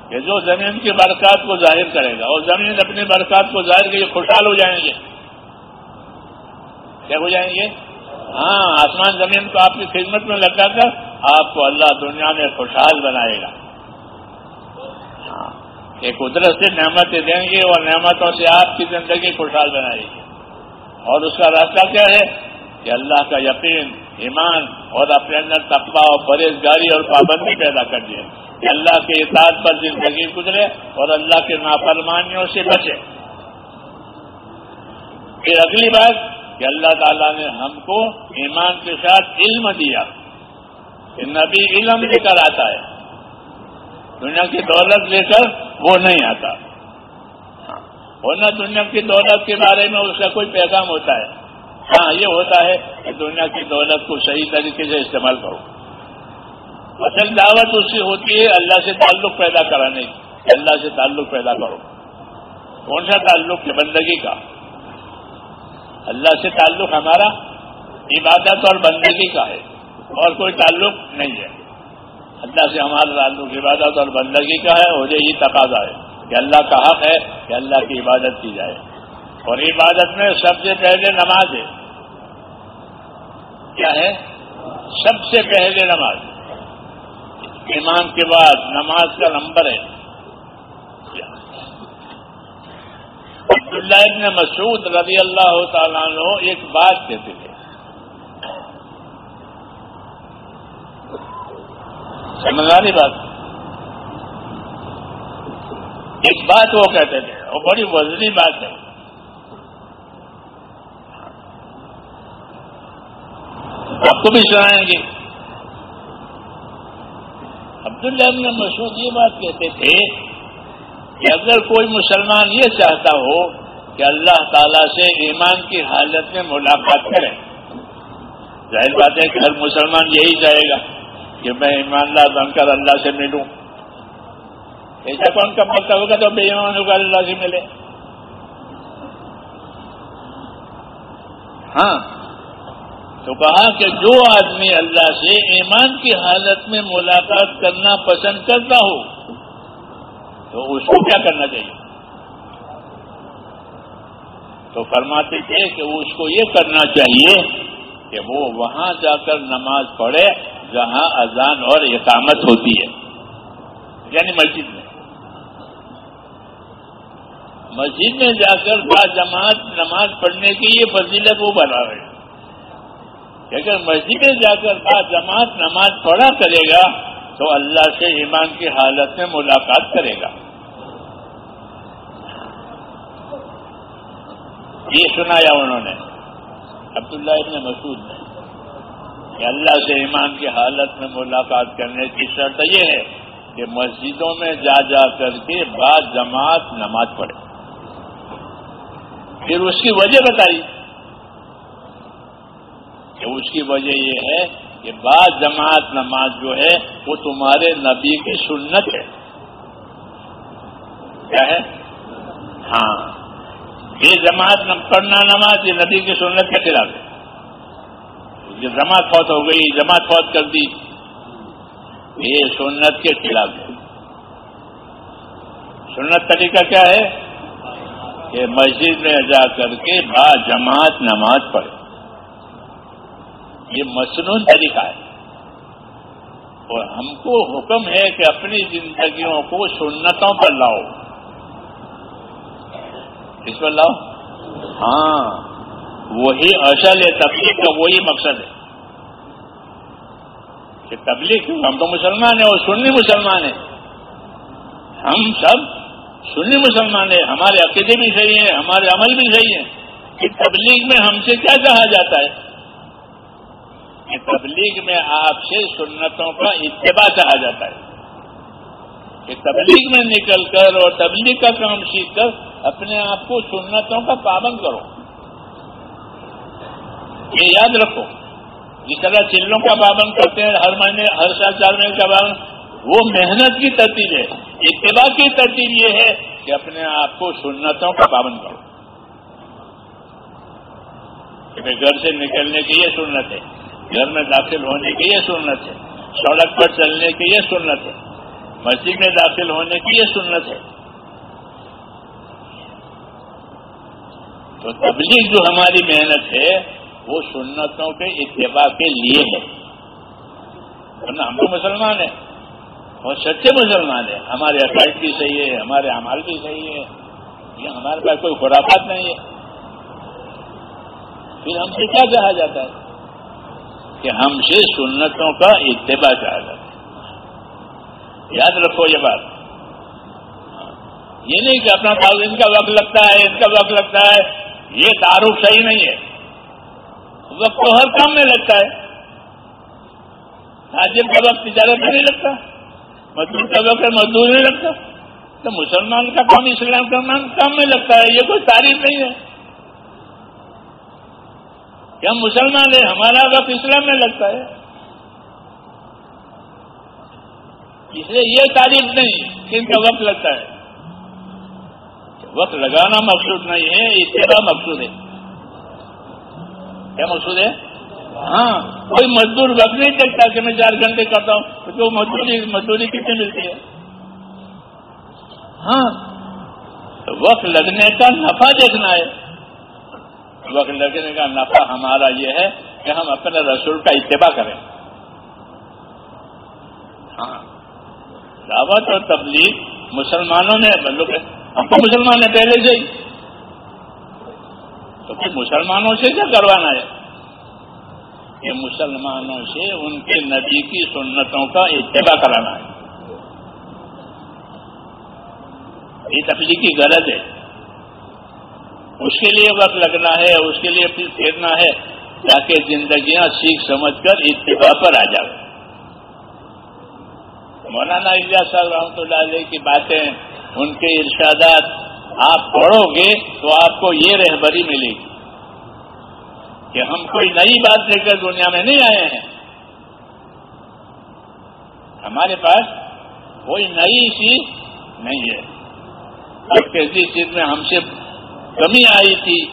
کہ جو زمین کی برکات کو ظاہر کرے گا اور زمین اپنی برکات کو ظاہر کر کے خوشحال ہو جائیں گے۔ کیا ہو جائیں گے؟ ہاں آسمان زمین کو آپ کی خدمت میں لگا کر آپ کو اللہ دنیا میں خوشحال بنائے گا۔ ہاں ایک قدرت سے نعمتیں دیں گے اور نعمتوں سے آپ کی زندگی خوشحال بنائے گی۔ اور اس کا راستہ کیا ہے؟ کہ اللہ کا یقین، ایمان اور اپنے اندر تقبہ اور پرہیزگاری اور پابندی پیدا کر دیے کہ اللہ کے اطاعت پر زندگی گزرے اور اللہ کے نافرمانیوں سے بچے۔ پھر اگلی بات کہ اللہ تعالیٰ نے ہم کو ایمان کے ساتھ علم دیا کہ نبی علم لے کر آتا ہے۔ دنیا کی دولت لے کر وہ نہیں آتا۔ ہاں، ورنہ دنیا کی دولت کے بارے میں اس کا کوئی پیغام ہوتا ہے۔ ہاں یہ ہوتا ہے کہ دنیا کی دولت کو صحیح طریقے سے استعمال کرو۔ اصل دعوت اس سے ہوتی ہے اللہ سے تعلق پیدا کرانے کی۔ اللہ سے تعلق پیدا کرو۔ کون سا تعلق ہے؟ بندگی کا۔ اللہ سے تعلق ہمارا عبادت اور بندگی کا ہے اور کوئی تعلق نہیں ہے۔ اللہ سے ہمارا تعلق عبادت اور بندگی کا ہے اور یہی تقاضا ہے کہ اللہ کا حق ہے کہ اللہ کی عبادت کی جائے۔ اور عبادت میں سب سے پہلے نماز ہے۔ کیا ہے؟ سب سے پہلے نماز۔ ایمان کے بعد نماز کا نمبر ہے۔ عبداللہ ابن مسعود رضی اللہ تعالیٰ نے ایک بات کہتے تھے۔ سمجھداری بات۔ ایک بات وہ کہتے تھے، وہ بڑی وزنی بات ہے۔ آپ کو بھی سنائیں گے۔ عبداللہ ابن مسعود یہ بات کہتے تھے کہ اگر کوئی مسلمان یہ چاہتا ہو کہ اللہ تعالی سے ایمان کی حالت میں ملاقات کرے، ظاہر بات ہے کہ ہر مسلمان یہی چاہے گا کہ میں ایماندار بن کر اللہ سے ملوں۔ ایسا کون کب پکا ہوگا تو بے ایمان ہوگا اللہ سے ملے؟ ہاں تو کہا کہ جو آدمی اللہ سے ایمان کی حالت میں ملاقات کرنا پسند کرتا ہو تو اس کو کیا کرنا چاہیے؟ تو فرماتے تھے کہ اس کو یہ کرنا چاہیے کہ وہ وہاں جا کر نماز پڑھے جہاں اذان اور اقامت ہوتی ہے یعنی مسجد میں۔ مسجد میں جا کر با جماعت نماز پڑھنے کی یہ فضیلت وہ بنا رہے کہ اگر مسجد میں جا کر بعد جماعت نماز پڑھا کرے گا تو اللہ سے ایمان کی حالت میں ملاقات کرے گا۔ یہ سنایا انہوں نے۔ عبداللہ ابن مسعود نے۔ کہ اللہ سے ایمان کی حالت میں ملاقات کرنے کی شرط یہ ہے کہ مسجدوں میں جا جا کر کے بعد جماعت نماز پڑھے۔ پھر اس کی وجہ بتائی۔ کہ اس کی وجہ یہ ہے کہ بعض جماعت نماز جو ہے وہ تمہارے نبی کی سنت ہے۔ کیا ہے؟ ہاں۔ یہ جماعت پڑھنا نماز، یہ نبی کی سنت کے خلاف ہے۔ یہ جماعت فوت ہو گئی، جماعت فوت کر دی، یہ سنت کے خلاف ہے۔ سنت طریقہ کیا ہے؟ کہ مسجد میں جا کر کے با جماعت نماز پڑھے۔ یہ مصنون طریقہ ہے۔ اور ہم کو حکم ہے کہ اپنی زندگیوں کو سنتوں پر لاؤ۔ کس پر لاؤ ہاں. وہی اصل ہے تبلیغ کا وہی مقصد ہے. کہ تبلیغ، ہم تو مسلمان ہیں اور سنی مسلمان ہیں. ہم سب سنی مسلمان ہیں. ہمارے عقیدے بھی صحیح ہیں، ہمارے عمل بھی صحیح ہیں. کہ تبلیغ میں ہم سے کیا کہا جاتا ہے؟ کہ تبلیغ میں آپ سے سنتوں کا اتباع کہا جاتا ہے. کہ تبلیغ میں نکل کر اور تبلیغ کا کام سیکھ کر اپنے آپ کو سنتوں کا پابند کرو۔ یہ یاد رکھو، جس طرح چلوں کا پابند کرتے ہیں، ہر مہینے، ہر سال چار مہینے کا پابند، وہ محنت کی ترتیب ہے۔ اتباع کی ترتیب یہ ہے کہ اپنے آپ کو سنتوں کا پابند کرو۔ گھر سے نکلنے کی یہ سنت ہے، گھر میں داخل ہونے کی یہ سنت ہے، سڑک پر چلنے کی یہ سنت ہے، مسجد میں داخل ہونے کی یہ سنت ہے۔ تو تبلیغ جو ہماری محنت ہے، وہ سنتوں کے اتباع کے لیے ہے۔ ورنہ ہم تو مسلمان ہیں۔ اور سچے مسلمان ہیں۔ ہمارے عقائد بھی صحیح ہے ہمارے امال بھی صحیح ہے یہ ہمارے پاس کوئی خرافات نہیں ہے۔ پھر ہم سے کیا کہا جاتا ہے؟ کہ ہم سے سنتوں کا اتباع کہا جاتا ہے۔ یاد رکھو یہ بات۔ یہ نہیں کہ اپنا ان کا وقت لگتا ہے ان کا وقت لگتا ہے۔ یہ تعارف صحیح نہیں ہے۔ وقت تو ہر کام میں لگتا ہے۔ تاجر کا وقت تجارت میں نہیں لگتا۔ مزدور کا وقت مزدور نہیں لگتا۔ تو مسلمان کا کام اسلام کا کام میں لگتا ہے۔ یہ کوئی تعریف نہیں ہے۔ کہ ہم مسلمان ہیں ہمارا وقت اسلام میں لگتا ہے۔ اس لیے یہ تعریف نہیں کہ ان کا وقت لگتا ہے۔ وقت لگانا مقصود نہیں ہے، اتباع مقصود ہے۔ کیا مقصود ہے؟ ہاں کوئی مزدور وقت نہیں دیکھتا کہ میں چار گھنٹے کرتا ہوں، تو مزدوری مزدوری کتنی ملتی ہے؟ ہاں وقت لگنے کا نفع دیکھنا ہے۔ وقت لگنے کا نفع ہمارا یہ ہے کہ ہم اپنے رسول کا اتباع کریں۔ ہاں دعوت اور تبلیغ مسلمانوں میں مطلب ہم تو مسلمان ہیں پہلے سے ہی تو پھر مسلمانوں سے کیا کروانا ہے؟ یہ مسلمانوں سے ان کے نبی کی سنتوں کا اتباع کرانا ہے۔ یہ تبلیغ کی غرض ہے۔ اس کے لیے وقت لگنا ہے، اس کے لیے پھر پھیرنا ہے تاکہ زندگیاں سیکھ سمجھ کر اتباع پر آ جائے۔ مولانا اجلاس صاحب رحمۃ اللہ علیہ کی باتیں، ان کے ارشادات آپ پڑھو گے تو آپ کو یہ رہبری ملے گی کہ ہم کوئی نئی بات لے کر دنیا میں نہیں آئے ہیں۔ ہمارے پاس کوئی نئی چیز نہیں ہے۔ اب کسی چیز میں ہم سے کمی آئی تھی،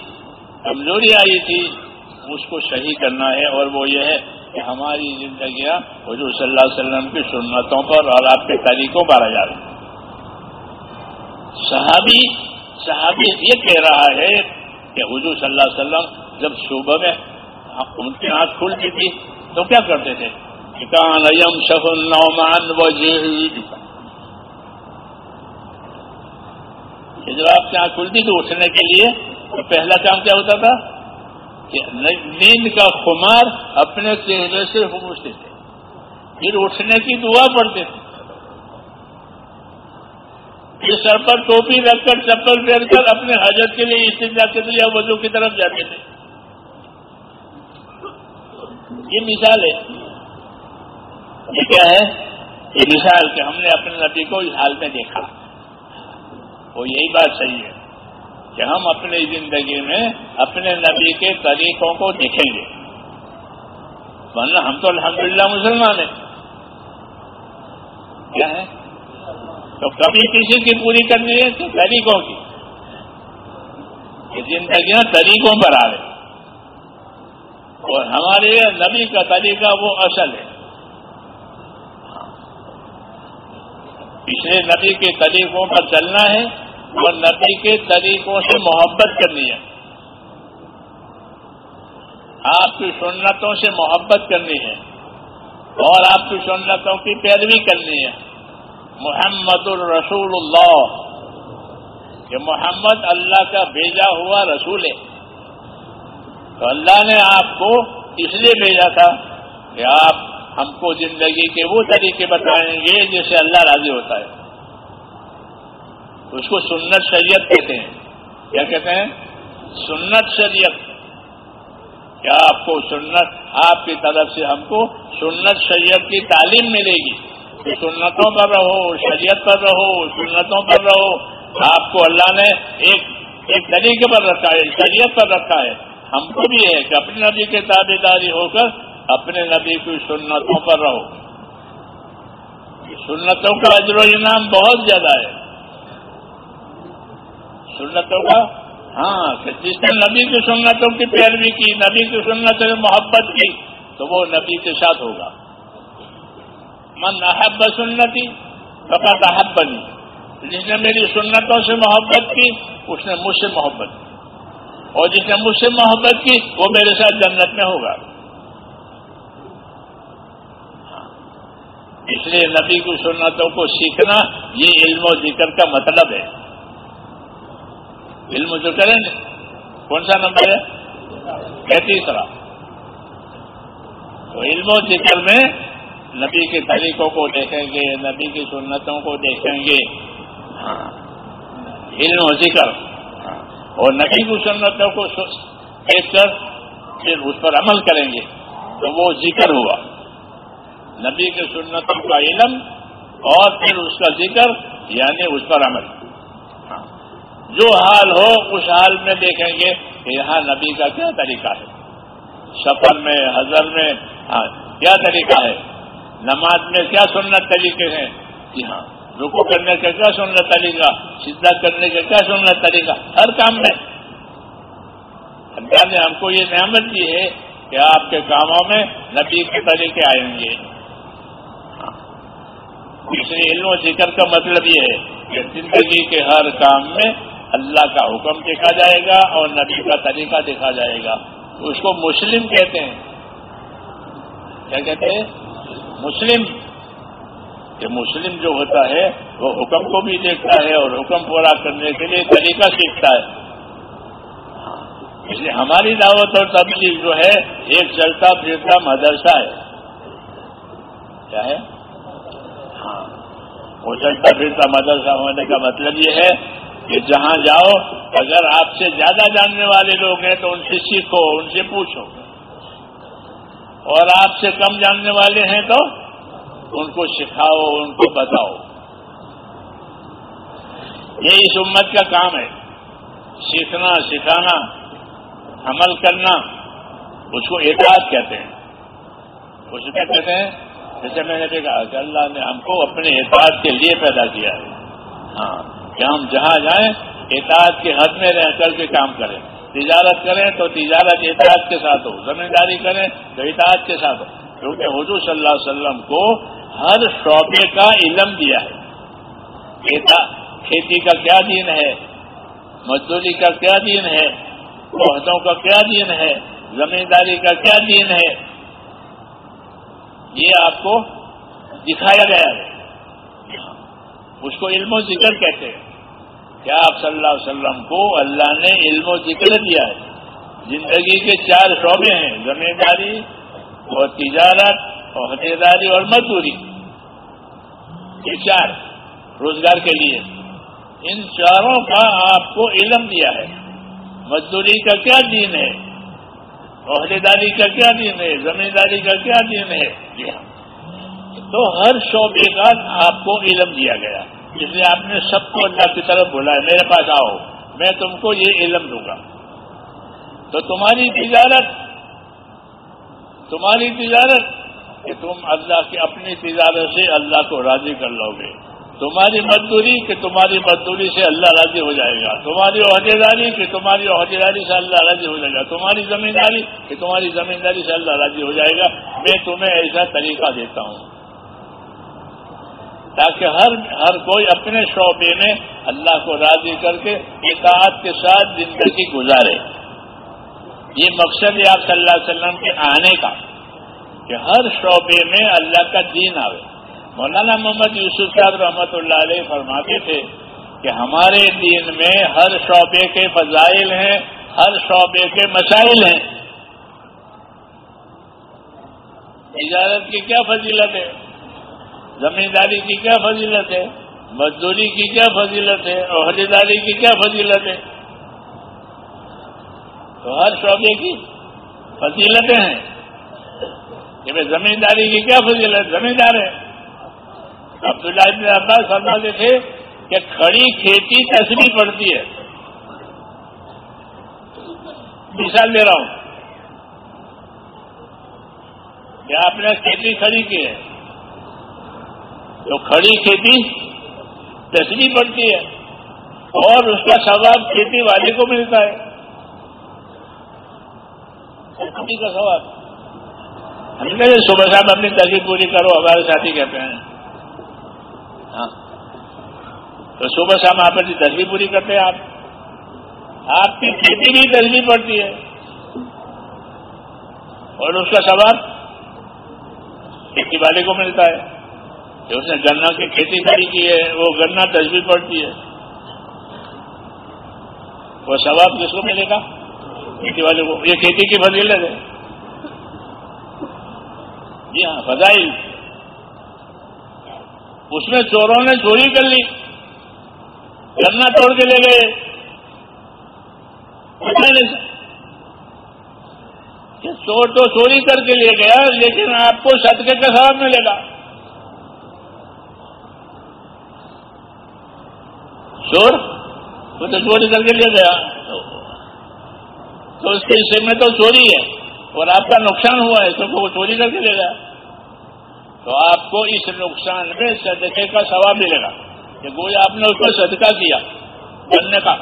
کمزوری آئی تھی، اس کو صحیح کرنا ہے اور وہ یہ ہے کہ ہماری زندگیاں حضور صلی اللہ علیہ وسلم کی سنتوں پر اور آپ کے طریقوں پر آ جا رہی صحابی صحابی یہ کہہ رہا ہے کہ حضور صلی اللہ علیہ وسلم جب صبح میں ان کی آنکھ کھلتی تھی تو کیا کرتے تھے؟ کان یم شفن نعمان و جب آپ کی آنکھ کھلتی تھی اٹھنے کے لیے تو پہلا کام کیا ہوتا تھا؟ کہ نیند کا خمار اپنے چہرے سے پوچھتے تھے پھر اٹھنے کی دعا پڑتے تھے یہ سر پر ٹوپی رکھ کر چپل پھیر کر اپنے حجت کے لیے استجا کے لیے وضو کی طرف جاتے تھے۔ یہ مثال ہے۔ یہ کیا ہے؟ یہ مثال کہ ہم نے اپنے نبی کو اس حال میں دیکھا۔ وہ یہی بات صحیح ہے۔ کہ ہم اپنی زندگی میں اپنے نبی کے طریقوں کو دیکھیں گے۔ ورنہ ہم تو الحمدللہ مسلمان ہیں۔ کیا ہے؟ تو کبھی کسی کی پوری کرنی ہے تو طریقوں کی۔ یہ زندگیاں طریقوں پر آ رہے اور ہمارے نبی کا طریقہ وہ اصل ہے۔ ہاں۔ پچھلے نبی کے طریقوں پر چلنا ہے۔ اور نبی کے طریقوں سے محبت کرنی ہے۔ آپ کی سنتوں سے محبت کرنی ہے اور آپ کی سنتوں کی پیروی کرنی ہے۔ محمد الرسول اللہ۔ کہ محمد اللہ کا بھیجا ہوا رسول ہے۔ تو اللہ نے آپ کو اس لیے بھیجا تھا کہ آپ ہم کو زندگی کے وہ طریقے بتائیں گے جس سے اللہ راضی ہوتا ہے۔ اس کو سنت شریعت کہتے ہیں۔ کیا کہتے ہیں؟ سنت شریعت۔ کیا آپ کو سنت آپ کی طرف سے ہم کو سنت شریعت کی تعلیم ملے گی؟ کہ سنتوں پر رہو، شریعت پر رہو، سنتوں پر رہو۔ آپ کو اللہ نے ایک ایک طریقے پر رکھا ہے، شریعت پر رکھا ہے۔ ہم کو بھی ہے کہ اپنے نبی کے تابے داری ہو کر اپنے نبی کی سنتوں پر رہو۔ سنتوں کا اجر و انعام بہت زیادہ ہے۔ سنتوں کا؟ ہاں جس نے نبی کی سنتوں کی پیروی کی، نبی کی سنتوں سے محبت کی، تو وہ نبی کے ساتھ ہوگا۔ من احب سنتی فقط احب بنی جس نے میری سنتوں سے محبت کی، اس نے مجھ سے محبت کی۔ اور جس نے مجھ سے محبت کی، وہ میرے ساتھ جنت میں ہوگا۔ ہاں، اس لیے نبی کی سنتوں کو سیکھنا، یہ علم و ذکر کا مطلب ہے۔ علم جو کریں گے، کون سا نمبر ہے؟ تیسرا تو علم و ذکر میں نبی کے طریقوں کو دیکھیں گے، نبی کی سنتوں کو دیکھیں گے۔ علم و ذکر۔ اور نبی کی سنتوں کو دیکھ کر پھر اس پر عمل کریں گے۔ تو وہ ذکر ہوا۔ نبی کی سنتوں کا علم اور پھر اس کا ذکر یعنی اس پر عمل۔ جو حال ہو، اس حال میں دیکھیں گے کہ یہاں نبی کا کیا طریقہ ہے۔ سفر میں، حضر میں ہاں کیا طریقہ ہے؟ نماز میں کیا سنت طریقے ہیں؟ جی ہاں رکو کرنے کا کیا سننا طریقہ؟ سیدھا کرنے کا کیا سننا طریقہ؟ ہر کام میں۔ اللہ نے ہم کو یہ نعمت دی ہے کہ آپ کے کاموں میں نبی کے طریقے آئیں گے۔ ہاں، اس لیے علم و ذکر کا مطلب یہ ہے کہ زندگی کے ہر کام میں اللہ کا حکم دیکھا جائے گا اور نبی کا طریقہ دیکھا جائے گا۔ اس کو مسلم کہتے ہیں۔ کیا کہتے ہیں؟ مسلم۔ کہ مسلم جو ہوتا ہے، وہ حکم کو بھی دیکھتا ہے اور حکم پورا کرنے کے لیے طریقہ سیکھتا ہے۔ اس لیے ہماری دعوت اور تبلیغ جو ہے، ایک چلتا پھرتا مدرسہ ہے۔ کیا ہے؟ ہاں۔ وہ چلتا پھرتا مدرسہ ہونے کا مطلب یہ ہے کہ جہاں جاؤ، اگر آپ سے زیادہ جاننے والے لوگ ہیں تو ان سے سیکھو، ان سے پوچھو۔ اور آپ سے کم جاننے والے ہیں تو ان کو سکھاؤ، ان کو بتاؤ۔ یہ اس امت کا کام ہے۔ سیکھنا، سکھانا، عمل کرنا، اس کو اعتراض کہتے ہیں۔ اس میں کہتے ہیں؟ جیسے میں نے دیکھا، کہ اللہ نے ہم کو اپنے اعتراض کے لیے پیدا کیا ہے۔ ہاں۔ کہ ہم جہاں جائیں اعتراض کے حد میں رہ کر کے کام کریں۔ تجارت کریں تو تجارت اعتراض کے ساتھ ہو، زمینداری کریں تو اعتراض کے ساتھ ہو۔ کیونکہ حضور صلی اللہ علیہ وسلم کو ہر شعبے کا علم دیا ہے۔ کھیتی کا کیا دین ہے؟ مزدوری کا کیا دین ہے؟ عہدوں کا کیا دین ہے؟ زمینداری کا کیا دین ہے؟ یہ آپ کو دکھایا گیا ہے۔ اس کو علم و ذکر کہتے ہیں۔ کیا آپ صلی اللہ علیہ وسلم کو اللہ نے علم و ذکر دیا ہے؟ زندگی کے چار شعبے ہیں، زمینداری اور تجارت عہدیداری اور مزدوری۔ یہ چار روزگار کے لیے۔ ان چاروں کا آپ کو علم دیا ہے۔ مزدوری کا کیا دین ہے؟ عہدیداری کا کیا دین ہے؟ زمینداری کا کیا دین ہے؟ جی ہاں۔ تو ہر شعبے کا آپ کو علم دیا گیا۔ اس لیے آپ نے سب کو اللہ کی طرف بولا ہے میرے پاس آؤ، میں تم کو یہ علم دوں گا۔ تو تمہاری تجارت تمہاری تجارت کہ تم اللہ کی اپنی تجارت سے اللہ کو راضی کر لو گے۔ تمہاری مزدوری کہ تمہاری مزدوری سے اللہ راضی ہو جائے گا۔ تمہاری عہدیداری کہ تمہاری عہدیداری سے اللہ راضی ہو جائے گا۔ تمہاری زمینداری کہ تمہاری زمینداری سے اللہ راضی ہو جائے گا۔ میں تمہیں ایسا طریقہ دیتا ہوں۔ تاکہ ہر ہر کوئی اپنے شعبے میں اللہ کو راضی کر کے اطاعت کے ساتھ زندگی گزارے۔ یہ مقصد ہے آپ صلی اللہ علیہ وسلم کے آنے کا، کہ ہر شعبے میں اللہ کا دین آئے مولانا محمد یوسف صاحب رحمۃ اللہ علیہ فرماتے تھے کہ ہمارے دین میں ہر شعبے کے فضائل ہیں، ہر شعبے کے مسائل ہیں۔ اجازت کی کیا فضیلت ہے؟ زمینداری کی کیا فضیلت ہے؟ مزدوری کی کیا فضیلت ہے؟ عہدیداری کی کیا فضیلت ہے؟ تو ہر شعبے کی فضیلتیں ہیں۔ کہ بھائی زمینداری کی کیا فضیلت؟ زمیندار ہے عبداللہ ابن عباس فرماتے تھے کہ کھڑی کھیتی تصویر پڑتی ہے۔ مثال دے رہا ہوں کہ آپ نے کھیتی کھڑی کی ہے۔ تو کھڑی کھیتی تصویر پڑتی ہے اور اس کا ثواب کھیتی والے کو ملتا ہے۔ کھیتی کا ثواب۔ ہم صبح صاحب اپنی ترغیب پوری کرو، ہمارے ساتھی کہتے ہیں۔ ہاں۔ تو صبح شام آپ اپنی ترغیب پوری کرتے ہیں آپ۔ آپ کی کھیتی بھی ترغیب پڑتی ہے۔ اور اس کا سوال کھیتی والے کو ملتا ہے۔ کہ اس نے گنا کی کھیتی کری کی ہے، وہ گنا تصویر پڑتی ہے۔ وہ ثواب کس کو ملے گا؟ کھیتی والے کو۔ یہ کھیتی کی فضیلت ہے۔ جی ہاں فضائی اس میں چوروں نے چوری کر لی۔ گنا توڑ کے لے گئے۔ چور تو چوری کر کے لے گیا، لیکن آپ کو صدقے کا سواب ملے گا۔ چور وہ تو چوری کر کے لے گیا۔ تو اس کے حصے میں تو چوری ہے اور آپ کا نقصان ہوا ہے، تو وہ چوری کر کے لے گیا۔ تو آپ کو اس نقصان میں صدقے کا ثواب ملے گا۔ کہ گویا آپ نے اس کو صدقہ کیا، کرنے کا۔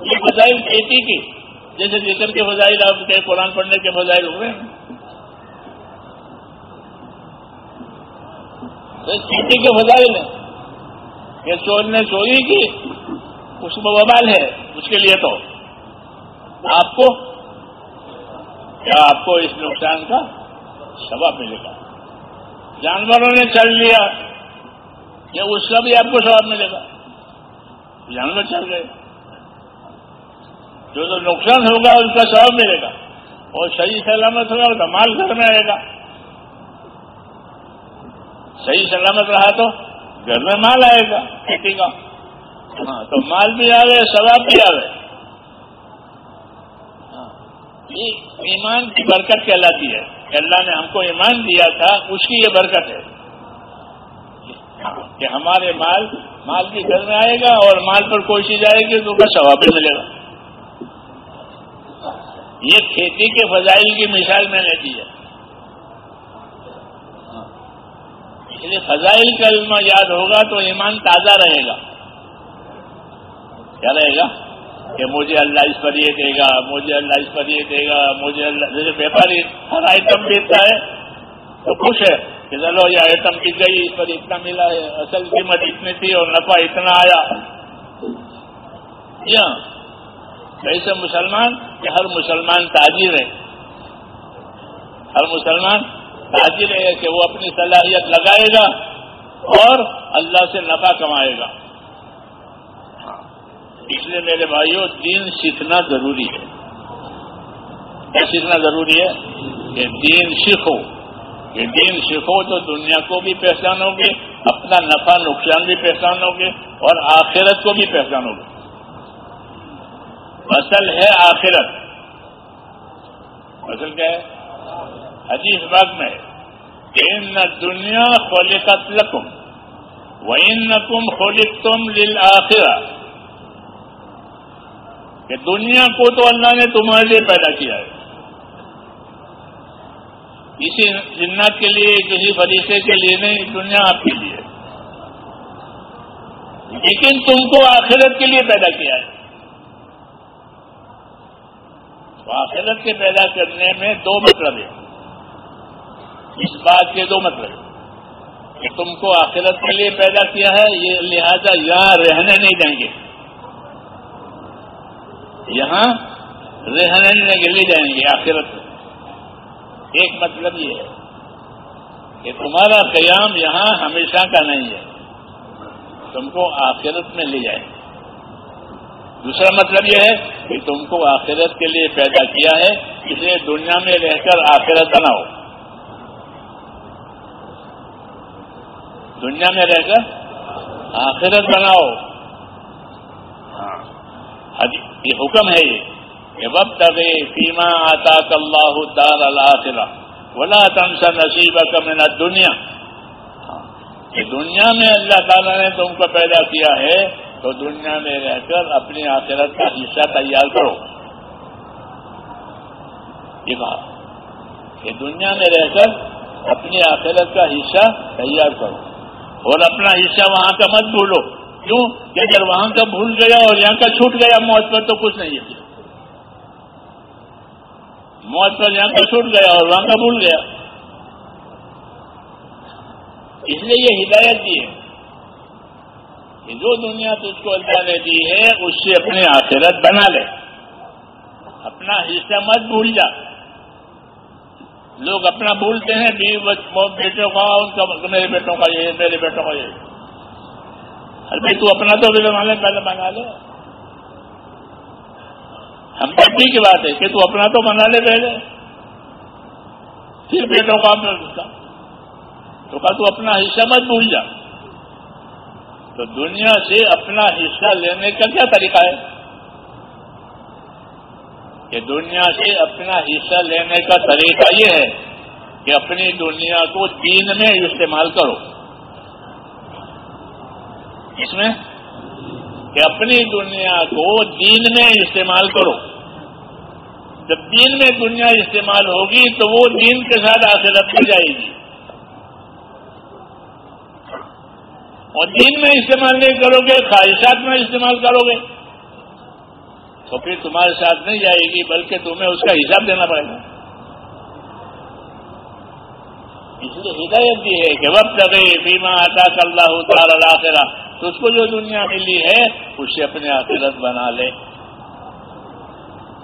یہ فضائل کھیتی کی، جیسے ذکر کے فضائل، آپ کے قرآن پڑھنے کے فضائل ہوئے۔ کھیتی کے فضائل ہیں۔ کہ چور نے چوری کی، اس میں وبال ہے، اس کے لیے تو۔ آپ کو؟ کیا آپ کو اس نقصان کا ثواب ملے گا؟ جانوروں نے چل لیا یا اس کا بھی آپ کو ثواب ملے گا۔ جانور چل گئے۔ جو تو نقصان ہوگا، اس کا ثواب ملے گا۔ اور صحیح سلامت ہوگا، تو مال گھر میں آئے گا۔ صحیح سلامت رہا تو گھر میں مال آئے گا، کھیتی کا۔ ہاں تو مال بھی آئے ثواب بھی آئے ہاں یہ ایمان کی برکت کہلاتی ہے۔ اللہ نے ہم کو ایمان دیا تھا، اس کی یہ برکت ہے۔ کہ ہمارے مال مال بھی گھر میں آئے گا اور مال پر کوئی چیز آئے گی تو اس کا ثواب بھی ملے گا۔ یہ کھیتی کے فضائل کی مثال میں نے دی ہے۔ اس لیے فضائل کا علم یاد ہوگا تو ایمان تازہ رہے گا۔ کیا رہے گا؟ کہ مجھے اللہ اس پر یہ دے گا، مجھے اللہ اس پر یہ دے گا، مجھے اللہ، جیسے ویپاری ہر آئٹم بیچتا ہے تو خوش ہے کہ چلو یہ آئٹم بک گئی، اس پر اتنا ملا ہے، اصل قیمت اتنی تھی اور نفع اتنا آیا۔ یا ایسے مسلمان کہ ہر مسلمان تاجر ہے۔ ہر مسلمان تاجر ہے کہ وہ اپنی صلاحیت لگائے گا اور اللہ سے نفع کمائے گا۔ اس لیے میرے بھائیوں دین سیکھنا ضروری ہے۔ کیا سیکھنا ضروری ہے؟ کہ دین سیکھو۔ کہ دین سیکھو تو دنیا کو بھی پہچانو گے، اپنا نفع، نقصان بھی پہچانو گے اور آخرت کو بھی پہچانو گے۔ اصل ہے آخرت۔ اصل کیا ہے؟ حدیث باغ میں ان دنیا خولقت لکم و ان کم خولق تم کہ دنیا کو تو اللہ نے تمہارے لیے پیدا کیا ہے۔ کسی جنت کے لیے، کسی فریقے کے لیے نہیں، دنیا آپ کے لیے لیکن تم کو آخرت کے لیے پیدا کیا ہے۔ آخرت کے پیدا کرنے میں دو مطلب ہے اس بات کے دو مطلب کہ تم کو آخرت کے لیے پیدا کیا ہے، یہ لہذا یہاں رہنے نہیں دیں گے۔ یہاں رہنے نہیں لے جائیں گے آخرت۔ ایک مطلب یہ ہے کہ تمہارا قیام یہاں ہمیشہ کا نہیں ہے۔ تم کو آخرت میں لے جائیں گے۔ دوسرا مطلب یہ ہے کہ تم کو آخرت کے لیے پیدا کیا ہے اسے دنیا میں رہ کر آخرت بناؤ۔ دنیا میں رہ کر آخرت بناؤ۔ ہاں۔ یہ حکم ہے یہ۔ کہ وقت فیما آتا اللہ دار الآخرہ۔ ولا تنسا نصیب کا دنیا کہ ہاں۔ دنیا میں اللہ تعالیٰ نے تم کو پیدا کیا ہے، تو دنیا میں رہ کر اپنی آخرت کا حصہ تیار کرو۔ یہ کہا کہ دنیا میں رہ کر اپنی آخرت کا حصہ تیار کرو۔ اور اپنا حصہ وہاں کا مت بھولو۔ کیوں؟ کہ اگر وہاں کا بھول گیا اور یہاں کا چھوٹ گیا، موت پر تو کچھ نہیں ہے۔ موت پر یہاں کا چھوٹ گیا اور وہاں کا بھول گیا۔ اس لیے یہ ہدایت دی ہے کہ جو دنیا تجھ کو اللہ نے دی ہے، اس سے اپنی آخرت بنا لے۔ اپنا حصہ مت بھول جا۔ لوگ اپنا بھولتے ہیں بیوی بیٹوں کا ان کا میرے بیٹوں کا یہ، میرے بیٹوں کا یہ۔ ارے تو اپنا تو بھی بنا لے پہلے بنا لے۔ ہم تو کی بات ہے کہ تو اپنا تو بنا لے پہلے۔ پھر بیٹوں کا تو کا تو اپنا حصہ مت بھول جا۔ تو دنیا سے اپنا حصہ لینے کا کیا طریقہ ہے؟ کہ دنیا سے اپنا حصہ لینے کا طریقہ یہ ہے کہ اپنی دنیا کو دین میں استعمال کرو۔ اس میں کہ اپنی دنیا کو دین میں استعمال کرو۔ جب دین میں دنیا استعمال ہوگی تو وہ دین کے ساتھ آخرت میں جائے گی۔ اور دین میں استعمال نہیں کرو گے، خواہشات میں استعمال کرو گے۔ تو پھر تمہارے ساتھ نہیں جائے گی، بلکہ تمہیں اس کا حساب دینا پڑے گا۔ اس لیے ہدایت دی ہے کہ وقت لگے بیما آتا کر تعالی اللہ تو اس کو جو دنیا ملی ہے، اسے اپنے آخرت بنا لے۔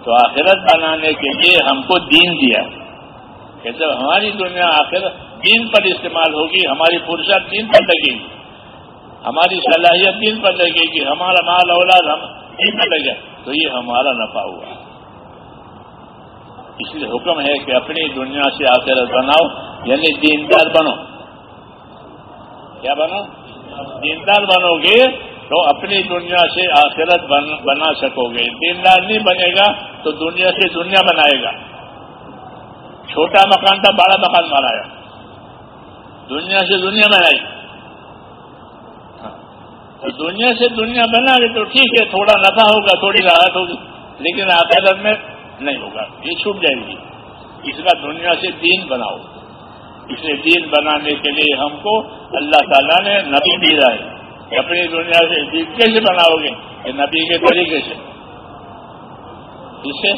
تو آخرت بنانے کے لیے ہم کو دین دیا۔ کہ جب ہماری دنیا آخرت دین پر استعمال ہوگی، ہماری فرصت دین پر لگے گی۔ ہماری صلاحیت دین پر لگے گی۔ ہمارا مال اولاد ہم دین پر لگے۔ تو یہ ہمارا نفع ہوا۔ اس لیے حکم ہے کہ اپنی دنیا سے آخرت بناؤ یعنی دیندار بنو۔ کیا بنو؟ دیندار بنو گے تو اپنی دنیا سے آخرت بنا سکو گے۔ دیندار نہیں بنے گا تو دنیا سے دنیا بنائے گا۔ چھوٹا مکان تھا، بڑا مکان بنایا۔ دنیا سے دنیا بنائی۔ دنیا سے دنیا بنا گئی تو ٹھیک ہے، تھوڑا نفع ہوگا، تھوڑی راحت ہوگی، لیکن آخرت میں نہیں ہوگا، یہ چھوٹ جائے گی۔ اس کا دنیا سے دین بناؤ۔ اسے دین بنانے کے لیے ہم کو اللہ تعالیٰ نے نبی دیا ہے۔ کہ اپنی دنیا سے دین کیسے بناؤ گے؟ کہ نبی کے طریقے سے۔ اسے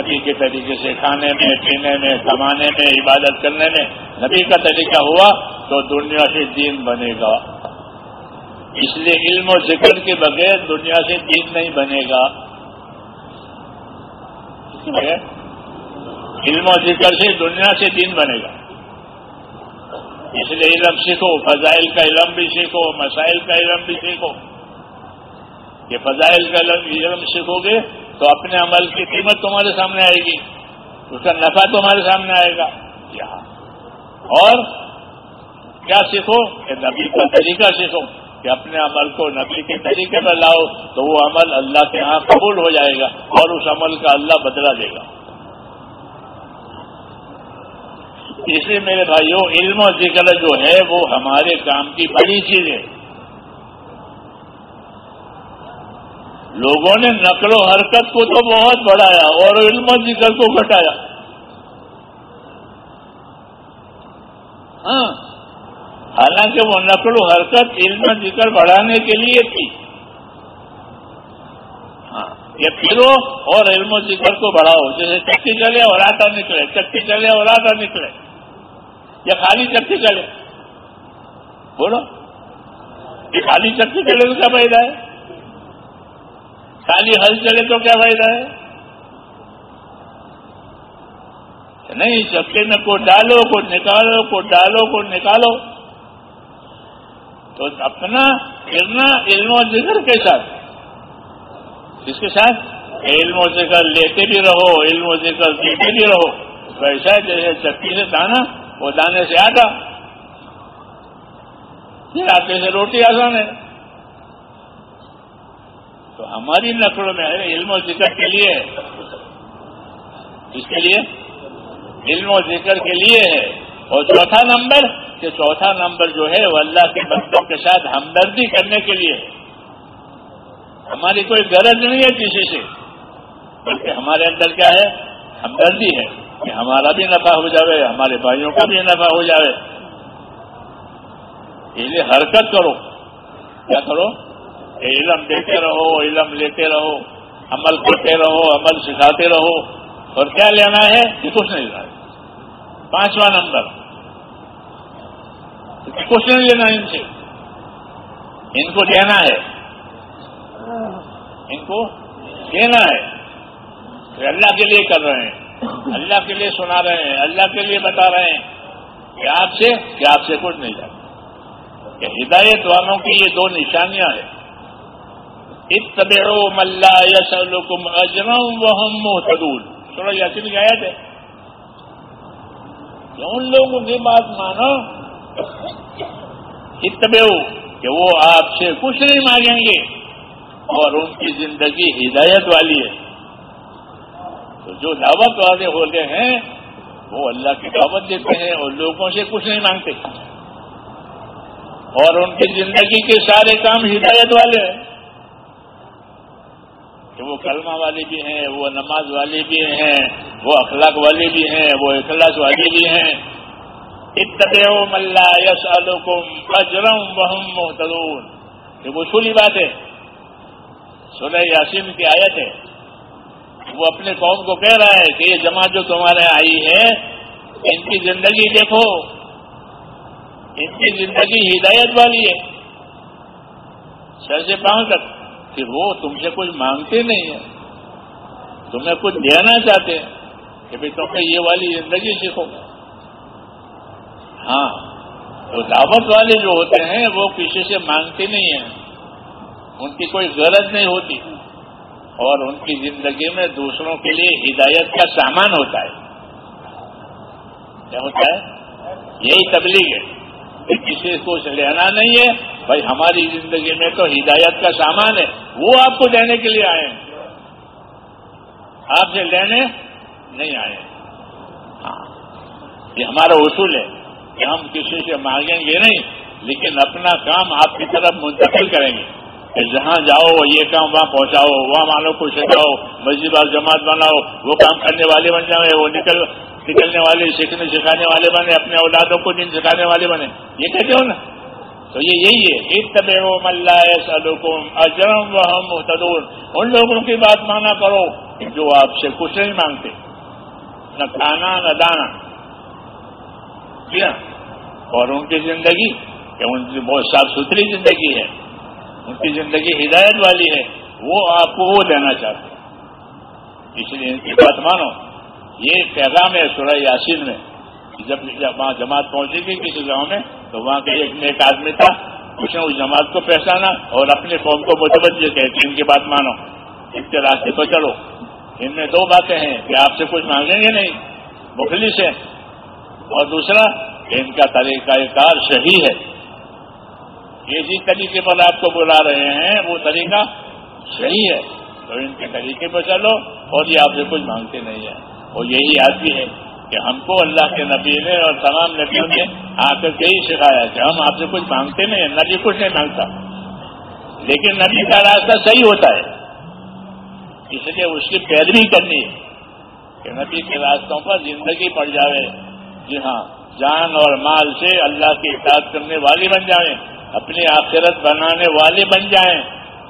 نبی کے طریقے سے کھانے میں، پینے میں، کمانے میں، عبادت کرنے میں نبی کا طریقہ ہوا تو دنیا سے دین بنے گا۔ اس لیے علم و ذکر کے بغیر دنیا سے دین نہیں بنے گا۔ علم و ذکر سے دنیا سے دین بنے گا۔ اس لیے علم سیکھو فضائل کا علم بھی سیکھو مسائل کا علم بھی سیکھو۔ یہ فضائل کا علم سیکھو گے تو اپنے عمل کی قیمت تمہارے سامنے آئے گی اس کا نفع تمہارے سامنے آئے گا۔ اور کیا سیکھو؟ کہ نبی کا طریقہ سیکھو۔ کہ اپنے عمل کو نبی کے طریقے پر لاؤ تو وہ عمل اللہ کے ہاں قبول ہو جائے گا اور اس عمل کا اللہ بدلا دے گا۔ اس لیے میرے بھائیوں، علم و ذکر جو ہے وہ ہمارے کام کی بڑی چیز ہے۔ لوگوں نے نقل و حرکت کو تو بہت بڑھایا اور علم و ذکر کو گھٹایا۔ ہاں۔ حالانکہ وہ نقل و حرکت علم ذکر بڑھانے کے لیے تھی۔ ہاں یہ پھرو اور علم و ذکر کو بڑھاؤ۔ جیسے چکی چلے اور آٹا نکلے چکی چلے اور آٹا نکلے۔ یا خالی چکی چلے۔ بولو۔ یہ خالی چکی چلے تو کیا فائدہ ہے؟ خالی ہل چلے تو کیا فائدہ ہے؟ نہیں چکے میں کو ڈالو کو نکالو کو ڈالو کو نکالو۔ تو اپنا پھرنا علم و ذکر کے ساتھ۔ اس کے ساتھ؟ علم و ذکر لیتے بھی رہو، علم و ذکر دیتے بھی رہو۔ ویسا جیسے چکی سے دانا، وہ دانے سے آٹا۔ پھر آتے سے روٹی آسان ہے۔ تو ہماری نقلوں میں علم و ذکر کے لیے۔ اس کے لیے؟ علم و ذکر کے لیے ہے۔ اور چوتھا نمبر کہ چوتھا نمبر جو ہے وہ اللہ کے بندوں کے ساتھ ہمدردی کرنے کے لیے ہماری کوئی غرض نہیں ہے کسی سے، بلکہ ہمارے اندر کیا ہے؟ ہمدردی ہے کہ ہمارا بھی نفع ہو جاوے، ہمارے بھائیوں کا بھی نفع ہو جاوے۔ لیے حرکت کرو۔ کیا کرو؟ علم دیتے رہو، علم لیتے رہو، عمل کرتے رہو، عمل سکھاتے رہو۔ اور کیا لینا ہے؟ یہ کچھ نہیں لینا پانچواں نمبر۔ کچھ نہیں لینا ان سے۔ ان کو دینا ہے۔ ان کو دینا ہے۔ اللہ کے لیے کر رہے ہیں۔ اللہ کے لیے سنا رہے ہیں۔ اللہ کے لیے بتا رہے ہیں۔ کہ آپ سے کہ آپ سے کچھ نہیں جاتا۔ کہ ہدایت والوں کی یہ دو نشانیاں ہیں۔ اتبعوا من لا يسألكم اجرا وهم سورہ یاسین کی آیت ہے۔ کہ ان لوگوں کی بات مانو اتبعوا کہ وہ آپ سے کچھ نہیں مانگیں گے اور ان کی زندگی ہدایت والی ہے۔ تو جو دعوت والے ہوتے ہیں، وہ اللہ کی دعوت دیتے ہیں اور لوگوں سے کچھ نہیں مانگتے۔ اور ان کی زندگی کے سارے کام ہدایت والے ہیں۔ کہ وہ کلمہ والے بھی ہیں، وہ نماز والے بھی ہیں، وہ اخلاق والے بھی ہیں، وہ اخلاص والے بھی ہیں۔ اتبعوا ملا یس الکم اجرم بہم محتدون یہ وصولی بات ہے. سولہ یاسین کی آیت ہے. وہ اپنے قوم کو کہہ رہا ہے کہ یہ جماعت جو تمہارے آئی ہے، ان کی زندگی دیکھو. ان کی زندگی ہدایت والی ہے. سر سے پاؤں تک. کہ وہ تم سے کچھ مانگتے نہیں ہیں. تمہیں کچھ دینا چاہتے ہیں. کہ بھائی تمہیں یہ والی زندگی سیکھو ہاں تو دعوت والے جو ہوتے ہیں، وہ کسی سے مانگتے نہیں ہیں۔ ان کی کوئی غرض نہیں ہوتی۔ اور ان کی زندگی میں دوسروں کے لیے ہدایت کا سامان ہوتا ہے۔ کیا ہوتا ہے؟ یہی تبلیغ ہے۔ کہ کسی کو لینا نہیں ہے۔ بھائی، ہماری زندگی میں تو ہدایت کا سامان ہے۔ وہ آپ کو دینے کے لیے آئے ہیں۔ آپ سے لینے نہیں آئے ہاں یہ ہمارا اصول ہے۔ ہم کسی سے مانگیں گے نہیں، لیکن اپنا کام آپ کی طرف منتقل کریں گے۔ کہ جہاں جاؤ، یہ کام وہاں پہنچاؤ، وہاں مانو کو سکھاؤ مسجد اور جماعت بناؤ، وہ کام کرنے والے بن جائیں، وہ نکل، نکلنے والے، سیکھنے، سکھانے والے بنے اپنے اولادوں کو دن سکھانے والے بنے یہ کہتے ہو نا؟ تو یہ یہی ہے۔ اتب و ملا اجرم و ہم ان لوگوں کی بات مانا کرو جو آپ سے کچھ نہیں مانگتے۔ نہ کھانا، نہ دانا۔ کیا؟ اور ان کی زندگی، کہ ان کی بہت صاف ستھری زندگی ہے، ان کی زندگی ہدایت والی ہے، وہ آپ کو وہ دینا چاہتے ہیں۔ اس لیے ان کی بات مانو۔ یہ پیغام ہے سورہ یاسین میں جب وہاں جماعت پہنچے گی کسی گاؤں میں، تو وہاں کے ایک نیک آدمی تھا، اس نے اس جماعت کو پہچانا اور اپنے قوم کو متوجہ کہ ان کی بات مانو۔ ان کے راستے پر چلو۔ ان میں دو باتیں ہیں کہ آپ سے کچھ مانگیں گے نہیں، مخلص ہے اور دوسرا ان کا طریقہ کار صحیح ہے۔ یہ جس طریقے پر آپ کو بلا رہے ہیں، وہ طریقہ صحیح ہے۔ تو ان کے طریقے پر چلو اور یہ آپ سے کچھ مانگتے نہیں ہیں۔ اور یہی یاد بھی ہے کہ ہم کو اللہ کے نبی نے اور تمام نبیوں نے آ کر کے ہی سکھایا کہ ہم آپ سے کچھ مانگتے نہیں ہیں۔ نبی کچھ نہیں مانگتا۔ لیکن نبی کا راستہ صحیح ہوتا ہے۔ اس لیے اس کی پیروی کرنی ہے کہ نبی کے راستوں پر زندگی پڑ جائے جی ہاں۔ جان اور مال سے اللہ کی اطاعت کرنے والی بن جائیں، اپنی آخرت بنانے والے بن جائیں،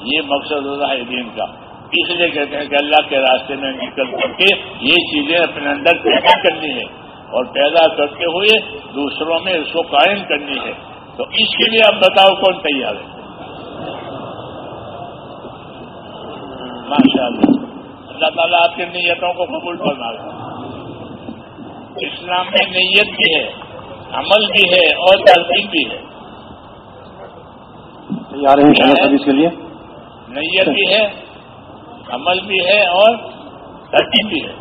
یہ مقصد ہوتا ہے دین کا۔ اس لیے کہتے ہیں کہ اللہ کے راستے میں نکل کر کے یہ چیزیں اپنے اندر پیدا کرنی ہے اور پیدا کرتے ہوئے دوسروں میں اس کو قائم کرنی ہے تو اس کے لیے اب بتاؤ کون تیار ہے؟ ماشاء اللہ اللہ تعالیٰ آپ کی نیتوں کو قبول فرما رہے اسلام میں نیت بھی ہے عمل بھی ہے اور ترتیب بھی ہے۔ تیار ہیں کے لیے۔ نیت بھی ہے عمل بھی ہے اور ترتیب بھی ہے۔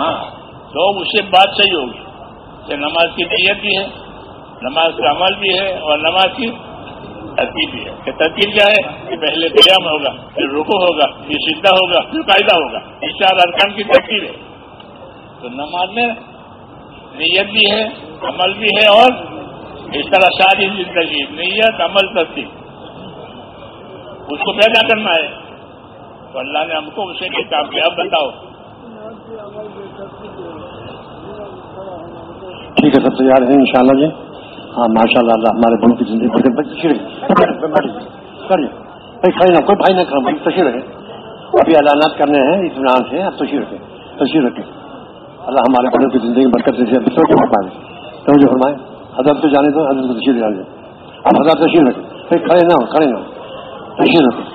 ہاں تو اس سے بات صحیح ہوگی کہ نماز کی نیت بھی ہے نماز کا عمل بھی ہے اور نماز کی ترتیب بھی ہے۔ کہ ترتیب کیا ہے؟ کہ پہلے قیام ہوگا پھر رکو ہوگا پھر سیدھا ہوگا پھر قاعدہ ہوگا۔ یہ چار ارکان کی ترتیب ہے۔ تو نماز میں نیت بھی ہے، عمل بھی ہے اور اس طرح ساری زندگی نیت، عمل ترتیب اس کو پیدا کرنا ہے۔ تو اللہ نے ہم کو اسے بھی کام کیا اب بتاؤ۔ ٹھیک ہے، سب تیار ہیں انشاءاللہ جی۔ ہاں ماشاء اللہ اللہ ہمارے بڑوں کی زندگی بڑے بڑے کریے بھائی کھڑے نہ کوئی بھائی نہ کرو بھائی تشریح رکھے ابھی اعلانات کرنے ہیں اطمینان سے آپ تشریح رکھیں۔ تشریح رکھیں۔ اللہ ہمارے بڑوں کی زندگی برکت سے فرمائے۔ تو مجھے فرمائے، حضرت تو جانے دو، حضرت تشریف تشریح جانے دو آپ حضرت تشریح رکھیں۔ پھر کھڑے نہ ہو کھڑے نہ ہو تشریف رکھیں۔